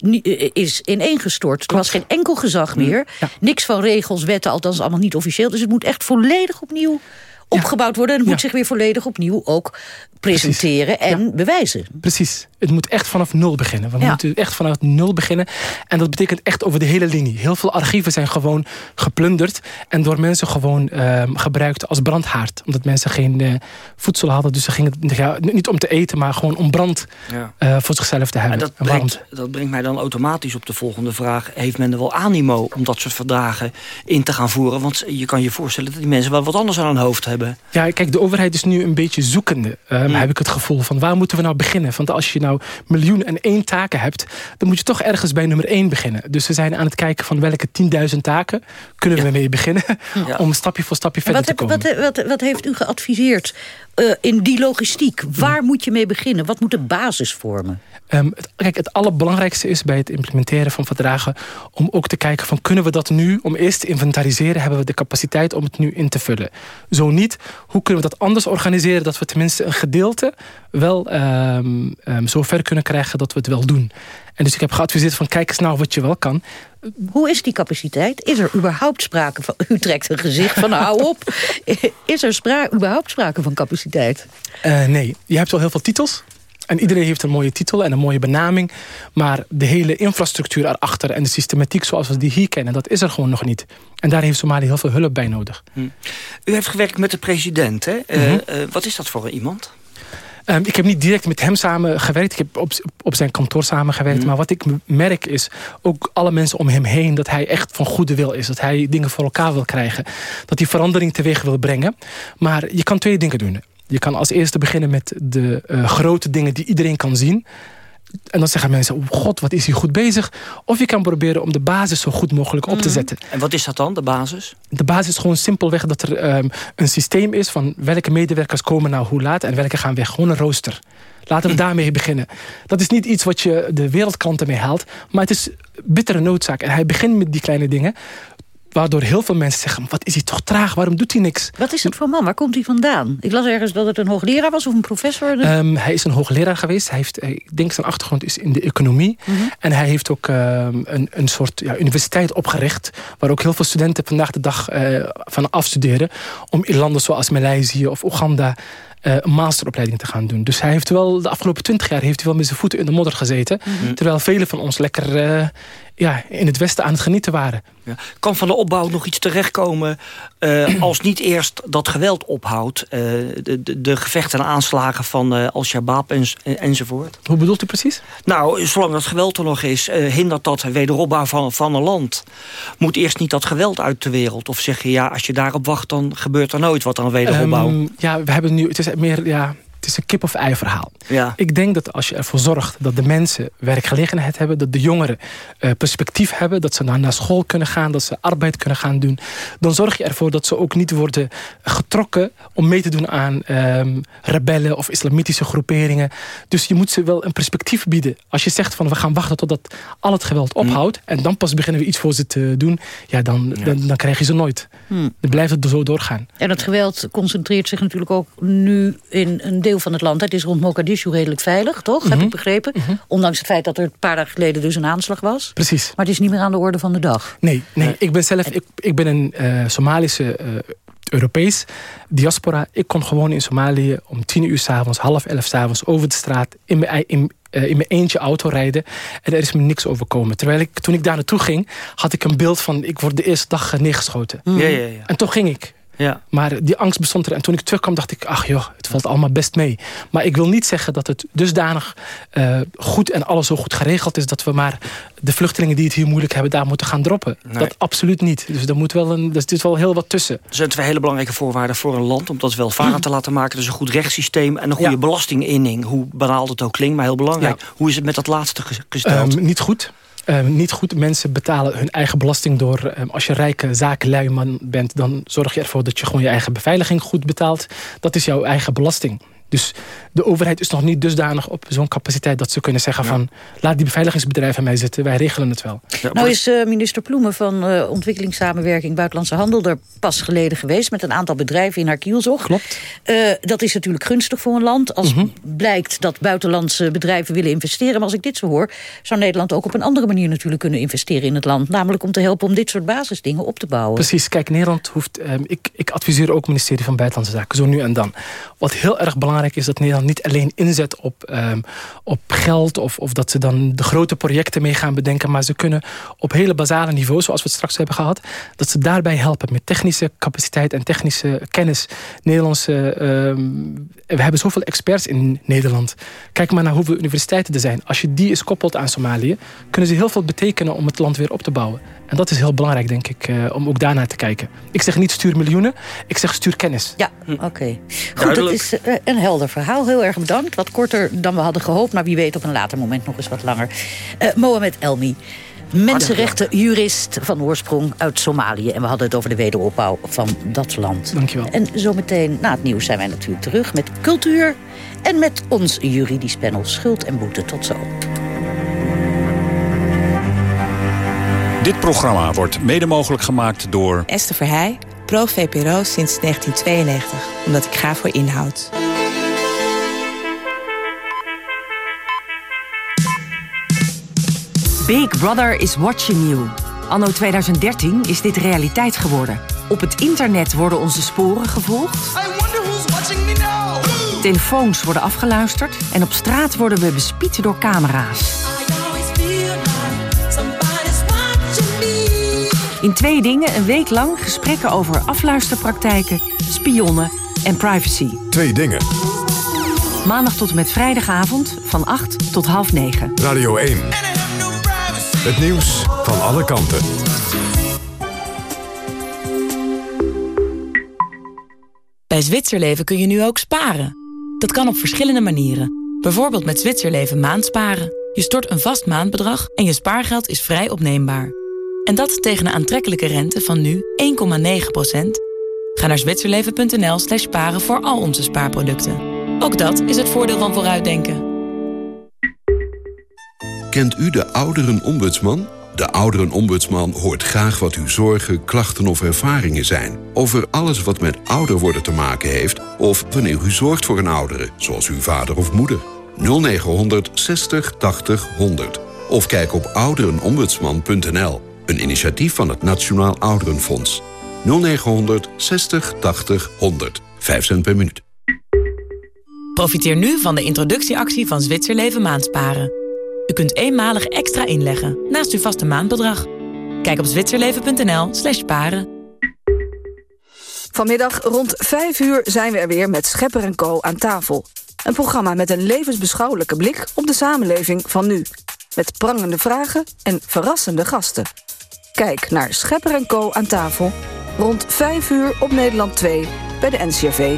is ineengestort. Er was geen enkel gezag meer. Ja. Niks van regels, wetten, althans allemaal niet officieel. Dus het moet echt volledig opnieuw opgebouwd worden. En het moet zich weer volledig opnieuw ook presenteren Precies. en bewijzen. Precies. Het moet echt vanaf nul beginnen. We moeten echt vanaf nul beginnen. En dat betekent echt over de hele linie. Heel veel archieven zijn gewoon geplunderd. En door mensen gewoon uh, gebruikt als brandhaard. Omdat mensen geen uh, voedsel hadden. Dus ze gingen ja, niet om te eten, maar gewoon om brand ja. uh, voor zichzelf te hebben. En dat, brengt, dat brengt mij dan automatisch op de volgende vraag. Heeft men er wel animo om dat soort verdragen in te gaan voeren? Want je kan je voorstellen dat die mensen wel wat anders aan hun hoofd hebben. Ja, kijk, de overheid is nu een beetje zoekende. Um, heb ik het gevoel van waar moeten we nou beginnen? Want als je nou miljoen en één taken hebt... dan moet je toch ergens bij nummer één beginnen. Dus we zijn aan het kijken van welke 10.000 taken... kunnen we ja. mee beginnen ja. om stapje voor stapje verder wat te komen. Wat, wat, wat heeft u geadviseerd uh, in die logistiek? Waar moet je mee beginnen? Wat moet de basis vormen? Um, het, kijk, het allerbelangrijkste is bij het implementeren van verdragen... om ook te kijken van kunnen we dat nu... om eerst te inventariseren, hebben we de capaciteit om het nu in te vullen. Zo niet, hoe kunnen we dat anders organiseren... dat we tenminste een gedeelte wel um, um, zo ver kunnen krijgen dat we het wel doen. En dus ik heb geadviseerd van kijk eens nou wat je wel kan. Hoe is die capaciteit? Is er überhaupt sprake van... U trekt een gezicht van hou op. Is er spra überhaupt sprake van capaciteit? Uh, nee, je hebt wel heel veel titels. En iedereen heeft een mooie titel en een mooie benaming. Maar de hele infrastructuur erachter en de systematiek zoals we die hier kennen... dat is er gewoon nog niet. En daar heeft Somalië heel veel hulp bij nodig. Hm. U heeft gewerkt met de president, hè? Mm -hmm. uh, uh, wat is dat voor iemand? Um, ik heb niet direct met hem samen gewerkt. Ik heb op, op zijn kantoor samengewerkt. Mm. Maar wat ik merk is, ook alle mensen om hem heen... dat hij echt van goede wil is. Dat hij dingen voor elkaar wil krijgen. Dat hij verandering teweeg wil brengen. Maar je kan twee dingen doen. Je kan als eerste beginnen met de uh, grote dingen die iedereen kan zien. En dan zeggen mensen, oh god, wat is hij goed bezig. Of je kan proberen om de basis zo goed mogelijk op te zetten. En wat is dat dan, de basis? De basis is gewoon simpelweg dat er um, een systeem is... van welke medewerkers komen nou hoe laat en welke gaan weg. Gewoon een rooster. Laten we daarmee beginnen. Dat is niet iets wat je de wereldklanten mee haalt. Maar het is bittere noodzaak. En hij begint met die kleine dingen waardoor heel veel mensen zeggen... wat is hij toch traag, waarom doet hij niks? Wat is het voor man, waar komt hij vandaan? Ik las ergens dat het een hoogleraar was of een professor? Um, hij is een hoogleraar geweest. Hij heeft, ik denk zijn achtergrond is in de economie. Mm -hmm. En hij heeft ook um, een, een soort ja, universiteit opgericht... waar ook heel veel studenten vandaag de dag uh, van afstuderen... om in landen zoals Maleisië of Oeganda... Uh, een masteropleiding te gaan doen. Dus hij heeft wel de afgelopen twintig jaar heeft hij wel met zijn voeten in de modder gezeten. Mm -hmm. Terwijl velen van ons lekker uh, ja, in het Westen aan het genieten waren. Ja. Kan van de opbouw nog iets terechtkomen uh, als niet eerst dat geweld ophoudt? de, de, de, gevechten en aanslagen van Al-Shabaab en, enzovoort? Hoe bedoelt u precies? Nou, zolang dat geweld er nog is, hindert dat wederopbouw van, van een land. Moet eerst niet dat geweld uit de wereld? Of zeg je, ja, als je daarop wacht, dan gebeurt er nooit wat aan wederopbouw? Um, ja, we hebben nu... Het is meer, ja, het is een kip-of-ei verhaal. Ja. Ik denk dat als je ervoor zorgt dat de mensen werkgelegenheid hebben... dat de jongeren uh, perspectief hebben... dat ze naar school kunnen gaan, dat ze arbeid kunnen gaan doen... dan zorg je ervoor dat ze ook niet worden getrokken... om mee te doen aan um, rebellen of islamitische groeperingen. Dus je moet ze wel een perspectief bieden. Als je zegt van we gaan wachten totdat al het geweld ophoudt... Mm. en dan pas beginnen we iets voor ze te doen... ja, dan, ja. dan, dan krijg je ze nooit. Mm. Dan blijft het zo doorgaan. En het geweld concentreert zich natuurlijk ook nu in een deel van het land. Het is rond Mogadishu redelijk veilig, toch? Mm -hmm. Heb ik begrepen. Mm -hmm. Ondanks het feit dat er een paar dagen geleden dus een aanslag was. Precies. Maar het is niet meer aan de orde van de dag. Nee, nee. ik ben zelf ik, ik ben een uh, Somalische... Uh, Europees diaspora. Ik kon gewoon in Somalië om tien uur s'avonds, half elf s'avonds... over de straat in mijn, in, uh, in mijn eentje auto rijden. En er is me niks overkomen. Terwijl ik, toen ik daar naartoe ging, had ik een beeld van... ik word de eerste dag neergeschoten. Mm. Ja, ja, ja. En toch ging ik. Ja. Maar die angst bestond er. En toen ik terugkwam dacht ik, ach joh, het valt allemaal best mee. Maar ik wil niet zeggen dat het dusdanig uh, goed en alles zo goed geregeld is... dat we maar de vluchtelingen die het hier moeilijk hebben... daar moeten gaan droppen. Nee. Dat absoluut niet. Dus er moet wel een, er zit wel heel wat tussen. Er zijn twee hele belangrijke voorwaarden voor een land... om dat welvarend te laten maken. Dus een goed rechtssysteem en een goede ja. belastinginning. Hoe banaal het ook klinkt, maar heel belangrijk. Ja. Hoe is het met dat laatste gesteld? Um, niet goed. Ehm, niet goed. Mensen betalen hun eigen belasting door... Ehm, als je rijke zakenluiman bent... dan zorg je ervoor dat je gewoon je eigen beveiliging goed betaalt. Dat is jouw eigen belasting. Dus de overheid is nog niet dusdanig op zo'n capaciteit... dat ze kunnen zeggen van... laat die beveiligingsbedrijven mij zitten, wij regelen het wel. nou is uh, minister Ploemen van uh, Ontwikkelingssamenwerking... Buitenlandse Handel er pas geleden geweest... met een aantal bedrijven in haar kielzog. Klopt. Uh, dat is natuurlijk gunstig voor een land. Als mm -hmm. blijkt dat buitenlandse bedrijven willen investeren... maar als ik dit zo hoor... zou Nederland ook op een andere manier natuurlijk kunnen investeren in het land. Namelijk om te helpen om dit soort basisdingen op te bouwen. Precies, kijk, Nederland hoeft... Um, ik, ik adviseer ook het ministerie van Buitenlandse Zaken, zo nu en dan. Wat heel erg belangrijk is dat Nederland niet alleen inzet op, um, op geld... Of, of dat ze dan de grote projecten mee gaan bedenken... maar ze kunnen op hele basale niveau, zoals we het straks hebben gehad... dat ze daarbij helpen met technische capaciteit en technische kennis. Nederlandse, um, we hebben zoveel experts in Nederland. Kijk maar naar hoeveel universiteiten er zijn. Als je die eens koppelt aan Somalië... kunnen ze heel veel betekenen om het land weer op te bouwen. En dat is heel belangrijk, denk ik, uh, om ook daarnaar te kijken. Ik zeg niet stuur miljoenen, ik zeg stuur kennis. Ja, oké. Okay. Goed, dat is uh, een helder verhaal. Heel erg bedankt. Wat korter dan we hadden gehoopt, maar wie weet op een later moment nog eens wat langer. Uh, Mohamed Elmi. Mensenrechtenjurist van oorsprong uit Somalië. En we hadden het over de wederopbouw van dat land. Dankjewel. En zometeen na het nieuws zijn wij natuurlijk terug met cultuur... en met ons juridisch panel Schuld en Boete. Tot zo. Dit programma wordt mede mogelijk gemaakt door... Esther Verheij, pro-VPRO sinds 1992. Omdat ik ga voor inhoud. Big Brother is watching you. Anno 2013 is dit realiteit geworden. Op het internet worden onze sporen gevolgd. Telefoons worden afgeluisterd. En op straat worden we bespied door camera's. In twee dingen een week lang gesprekken over afluisterpraktijken, spionnen en privacy. Twee dingen. Maandag tot en met vrijdagavond van 8 tot half 9. Radio 1. Het nieuws van alle kanten. Bij Zwitserleven kun je nu ook sparen. Dat kan op verschillende manieren. Bijvoorbeeld met Zwitserleven maandsparen. Je stort een vast maandbedrag en je spaargeld is vrij opneembaar. En dat tegen een aantrekkelijke rente van nu 1,9%. Ga naar zwitserleven.nl slash sparen voor al onze spaarproducten. Ook dat is het voordeel van vooruitdenken. Kent u de ouderenombudsman? De ouderenombudsman hoort graag wat uw zorgen, klachten of ervaringen zijn... over alles wat met ouder worden te maken heeft... of wanneer u zorgt voor een oudere, zoals uw vader of moeder. 0900 60 80 100. Of kijk op ouderenombudsman.nl. Een initiatief van het Nationaal Ouderenfonds. 0900 60 80 100. 5 cent per minuut. Profiteer nu van de introductieactie van Zwitserleven Maandsparen. U kunt eenmalig extra inleggen naast uw vaste maandbedrag. Kijk op zwitserleven.nl slash paren. Vanmiddag rond 5 uur zijn we er weer met Schepper en Co. aan tafel. Een programma met een levensbeschouwelijke blik op de samenleving van nu. Met prangende vragen en verrassende gasten. Kijk naar Schepper en Co. aan tafel rond 5 uur op Nederland 2 bij de NCRV